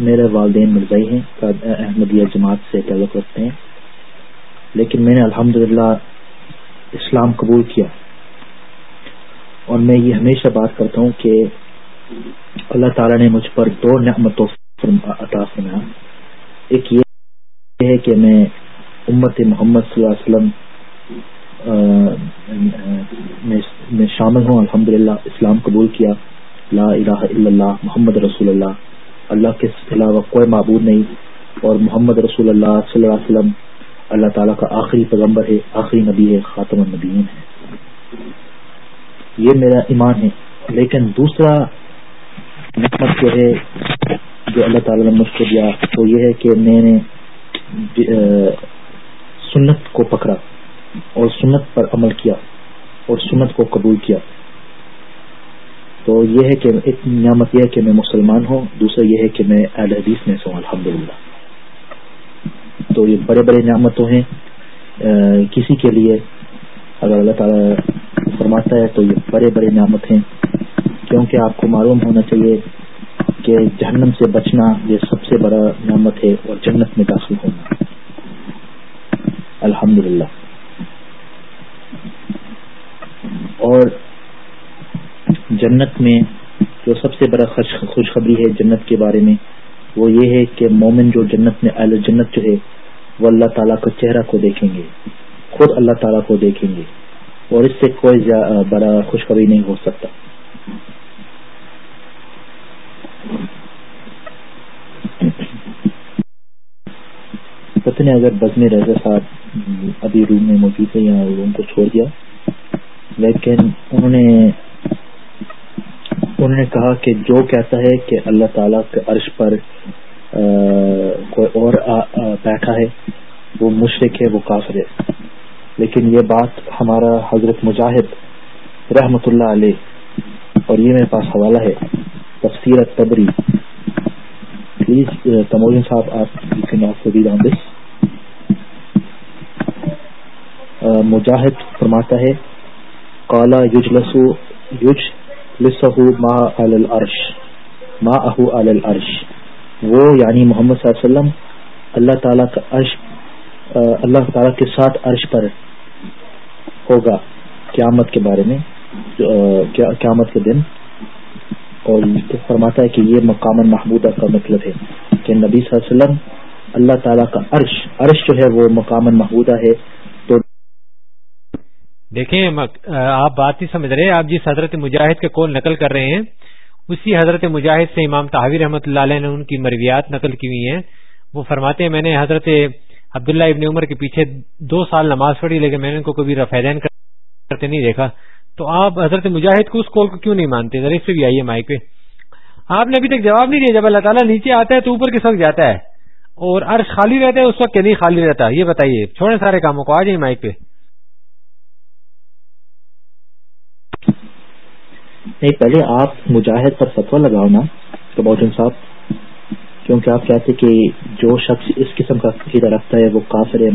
Speaker 2: میرے والدین مرزائی ہیں احمدیہ جماعت سے تعلق رکھتے ہیں۔ لیکن میں نے الحمد اسلام قبول کیا۔ اور میں یہ ہمیشہ بات کرتا ہوں کہ اللہ تعالیٰ نے مجھ پر دو نعمتوں عطا فرمایا۔ ایک یہ ہے کہ میں امت محمد صلی اللہ علیہ وسلم میں شامل ہوں الحمد اسلام قبول کیا۔ لا الہ الا اللہ، محمد رسول اللہ۔ اللہ کے علاوہ کوئی معبود نہیں۔ اور محمد رسول اللہ صلی اللہ علیہ وسلم اللہ تعالیٰ کا آخری پیغمبر ہے، آخری نبی ہے، خاتم النبیین ہے۔ یہ میرا ایمان ہے۔ لیکن دوسرا نعمت جو ہے، جو اللہ تعالیٰ نے مجھ کو دیا، وہ یہ ہے کہ میں نے سنت کو پکڑا اور سنت پر عمل کیا اور سنت کو قبول کیا۔ تو یہ ہے کہ ایک نعمت یہ ہے کہ میں مسلمان ہوں، دوسرا یہ ہے کہ میں اہل حدیث میں سے ہوں الحمد تو یہ بڑے بڑے نعمتوں ہیں کسی کے لیے اگر اللہ تعالیٰ فرماتا ہے تو یہ بڑے بڑے نعمت ہیں۔ کیونکہ آپ کو معلوم ہونا چاہیے کہ جہنم سے بچنا یہ سب سے بڑا نعمت ہے اور جنت میں داخل ہونا۔ الحمد للہ اور جنت میں جو سب سے بڑا خوشخبری ہے جنت کے بارے میں، وہ یہ ہے کہ مومن جو جنت میں اہل جنت جو ہے، وہ اللہ تعالیٰ کا چہرہ کو دیکھیں گے۔ خود اللہ تعالیٰ کو دیکھیں گے۔ اور اس سے کوئی بڑا خوشخبری نہیں ہو سکتا۔ پتہ اگر بزم رضا صاحب ابھی روم میں موجود ہے یا روم کو چھوڑ دیا، لیکن انہوں نے انہوں نے کہا کہ جو کہتا ہے کہ اللہ تعالیٰ کے عرش پر کوئی اور آ آ بیٹھا ہے وہ مشرق ہے وہ کافر ہے لیکن یہ بات ہمارا حضرت مجاہد رحمت اللہ علیہ اور یہ میرے پاس حوالہ ہے تفسیر تبری please, uh, Tamojan Saab, uh, you can also read on this. فرماتا ہے قالا یجلسو یجلسہو ما علی الارش ما اہو علی الارش وہ یعنی محمد صلی اللہ علیہ وسلم اللہ تعالیٰ کا عرش اللہ تعالیٰ کے ساتھ عرش پر ہوگا قیامت کے بارے میں قیامت کے دن۔ اور فرماتا ہے کہ یہ مقام محبودہ کا مطلب ہے کہ نبی صلی اللہ علیہ وسلم اللہ تعالیٰ کا عرش عرش جو ہے وہ مقام محبودہ ہے۔
Speaker 4: دیکھیں آپ بات نہیں سمجھ رہے آپ جس حضرت مجاہد کے کول نقل کر رہے ہیں، اسی حضرت مجاہد سے امام تحویر رحمۃ اللہ علیہ نے ان کی مرویات نقل کی ہوئی ہیں۔ وہ فرماتے ہیں، میں نے حضرت عبداللہ ابن عمر کے پیچھے دو سال نماز پڑھی، لیکن میں نے ان کو کبھی رفیدین کرتے نہیں دیکھا۔ تو آپ حضرت مجاہد کو اس کول کو کیوں نہیں مانتے؟ ذرا اس پہ بھی آئیے مائک پہ۔ آپ نے ابھی تک جواب نہیں دیا، جب اللہ تعالیٰ نیچے آتا ہے تو اوپر کس وقت جاتا ہے اور عرش خالی رہتا ہے، اس وقت نہیں خالی رہتا یہ بتائیے چھوڑے سارے کاموں کو، آ جائیے مائک پہ۔
Speaker 2: نہیں، پہلے آپ مجاہد پر فتوا لگاؤ نا کبوٹن صاحب کیونکہ آپ کہتے کہ جو شخص اس قسم کا عقیدہ رکھتا ہے وہ کافر ہے